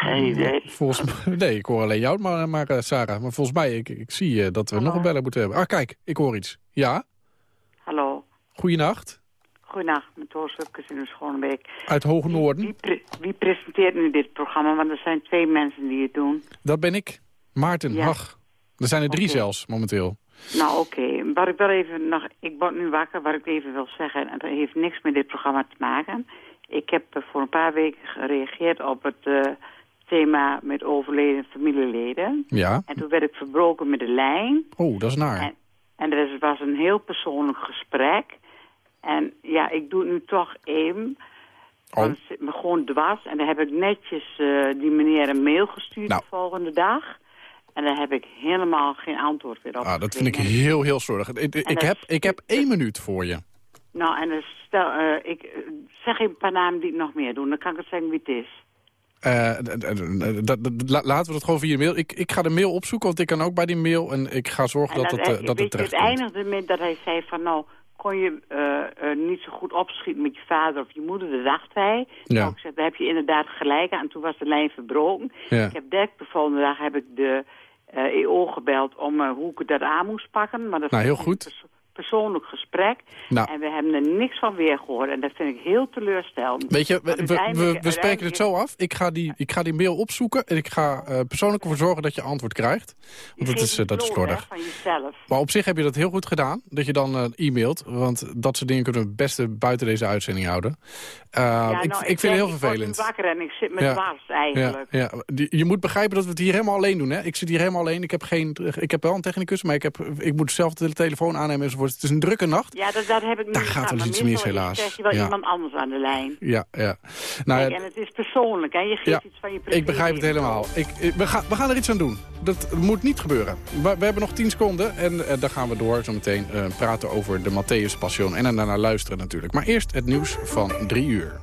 Geen idee. Volgens mij, nee, ik hoor alleen jou, maar, maar eh, Sarah. Maar volgens mij, ik, ik zie eh, dat we nog een beller moeten hebben. Ah, kijk, ik hoor iets. Ja, Hallo, goeienacht. goedenacht, met Toos Hupkes in de Schonebeek. Uit Hoge Noorden. Wie, pre- wie presenteert nu dit programma? Want er zijn twee mensen die het doen. Dat ben ik. Maarten Ja. Hag. Er zijn er drie zelfs, momenteel. Nou, oké. Wat ik wel even nog... Ik word nu wakker, wat ik even wil zeggen... en dat heeft niks met dit programma te maken. Ik heb eh, voor een paar weken gereageerd op het thema met overleden familieleden. Ja. En toen werd ik verbroken met de lijn. Oh, dat is naar. En, en er was een heel persoonlijk gesprek. En ja, ik doe het nu toch even. Want het zit me gewoon dwars. En dan heb ik netjes eh, die meneer een mail gestuurd Nou. de volgende dag. En daar heb ik helemaal geen antwoord weer op Ah, dat vind ik heel, heel slordig. Ik, heb, ik heb één minuut voor je. Nou, en stel, eh, ik eh, zeg even een paar namen die ik nog meer doen. Dan kan ik het zeggen wie het is. Eh, laten we dat gewoon via mail. Ik, ik ga de mail opzoeken, want ik kan ook bij die mail. En ik ga zorgen En dat, het, eh, dat het terecht het eindigde met dat hij zei van nou, kon je eh, niet zo goed opschieten met je vader of je moeder, dat dacht hij. Ja. Nou, ik zei, daar heb je inderdaad gelijk aan. En toen was de lijn verbroken. Ja. Ik heb direct de volgende dag heb ik de EO gebeld om hoe ik dat aan moest pakken. Maar dat Nou, heel goed. Persoonlijk gesprek. Nou. En we hebben er niks van weer gehoord. En dat vind ik heel teleurstellend. Weet je, we, we, we, uiteindelijk- we spreken het zo af. Ik ga die, ik ga die mail opzoeken en ik ga eh, persoonlijk ervoor zorgen dat je antwoord krijgt. Want dat is, eh, dat is slordig. van jezelf. Maar op zich heb je dat heel goed gedaan, dat je dan eh, e-mailt. Want dat soort dingen kunnen we het beste buiten deze uitzending houden. Uh, ik, nou, ik vind het heel Ik vervelend. nu wakker en ik zit met Ja. eigenlijk. Ja, ja. Die- Je moet begrijpen dat we het hier helemaal alleen doen. Hè? Ik zit hier helemaal alleen. Ik heb, geen, ik heb wel een technicus, maar ik, heb, ik moet zelf de telefoon aannemen enzovoort. Het is een drukke nacht. Ja, dat, dat heb ik Daar gaat gehad, wel iets mis, helaas. krijg je wel Ja. iemand anders aan de lijn. Ja, ja. Nou, Kijk, en het is persoonlijk, hè? Je geeft Ja, iets van je ik begrijp het helemaal. Ik, we, gaan, we gaan er iets aan doen. Dat moet niet gebeuren. We, we hebben nog 10 seconden en eh, dan gaan we door zo meteen eh, praten over de Matthäus Passion. En dan daarna luisteren natuurlijk. Maar eerst het nieuws van drie uur.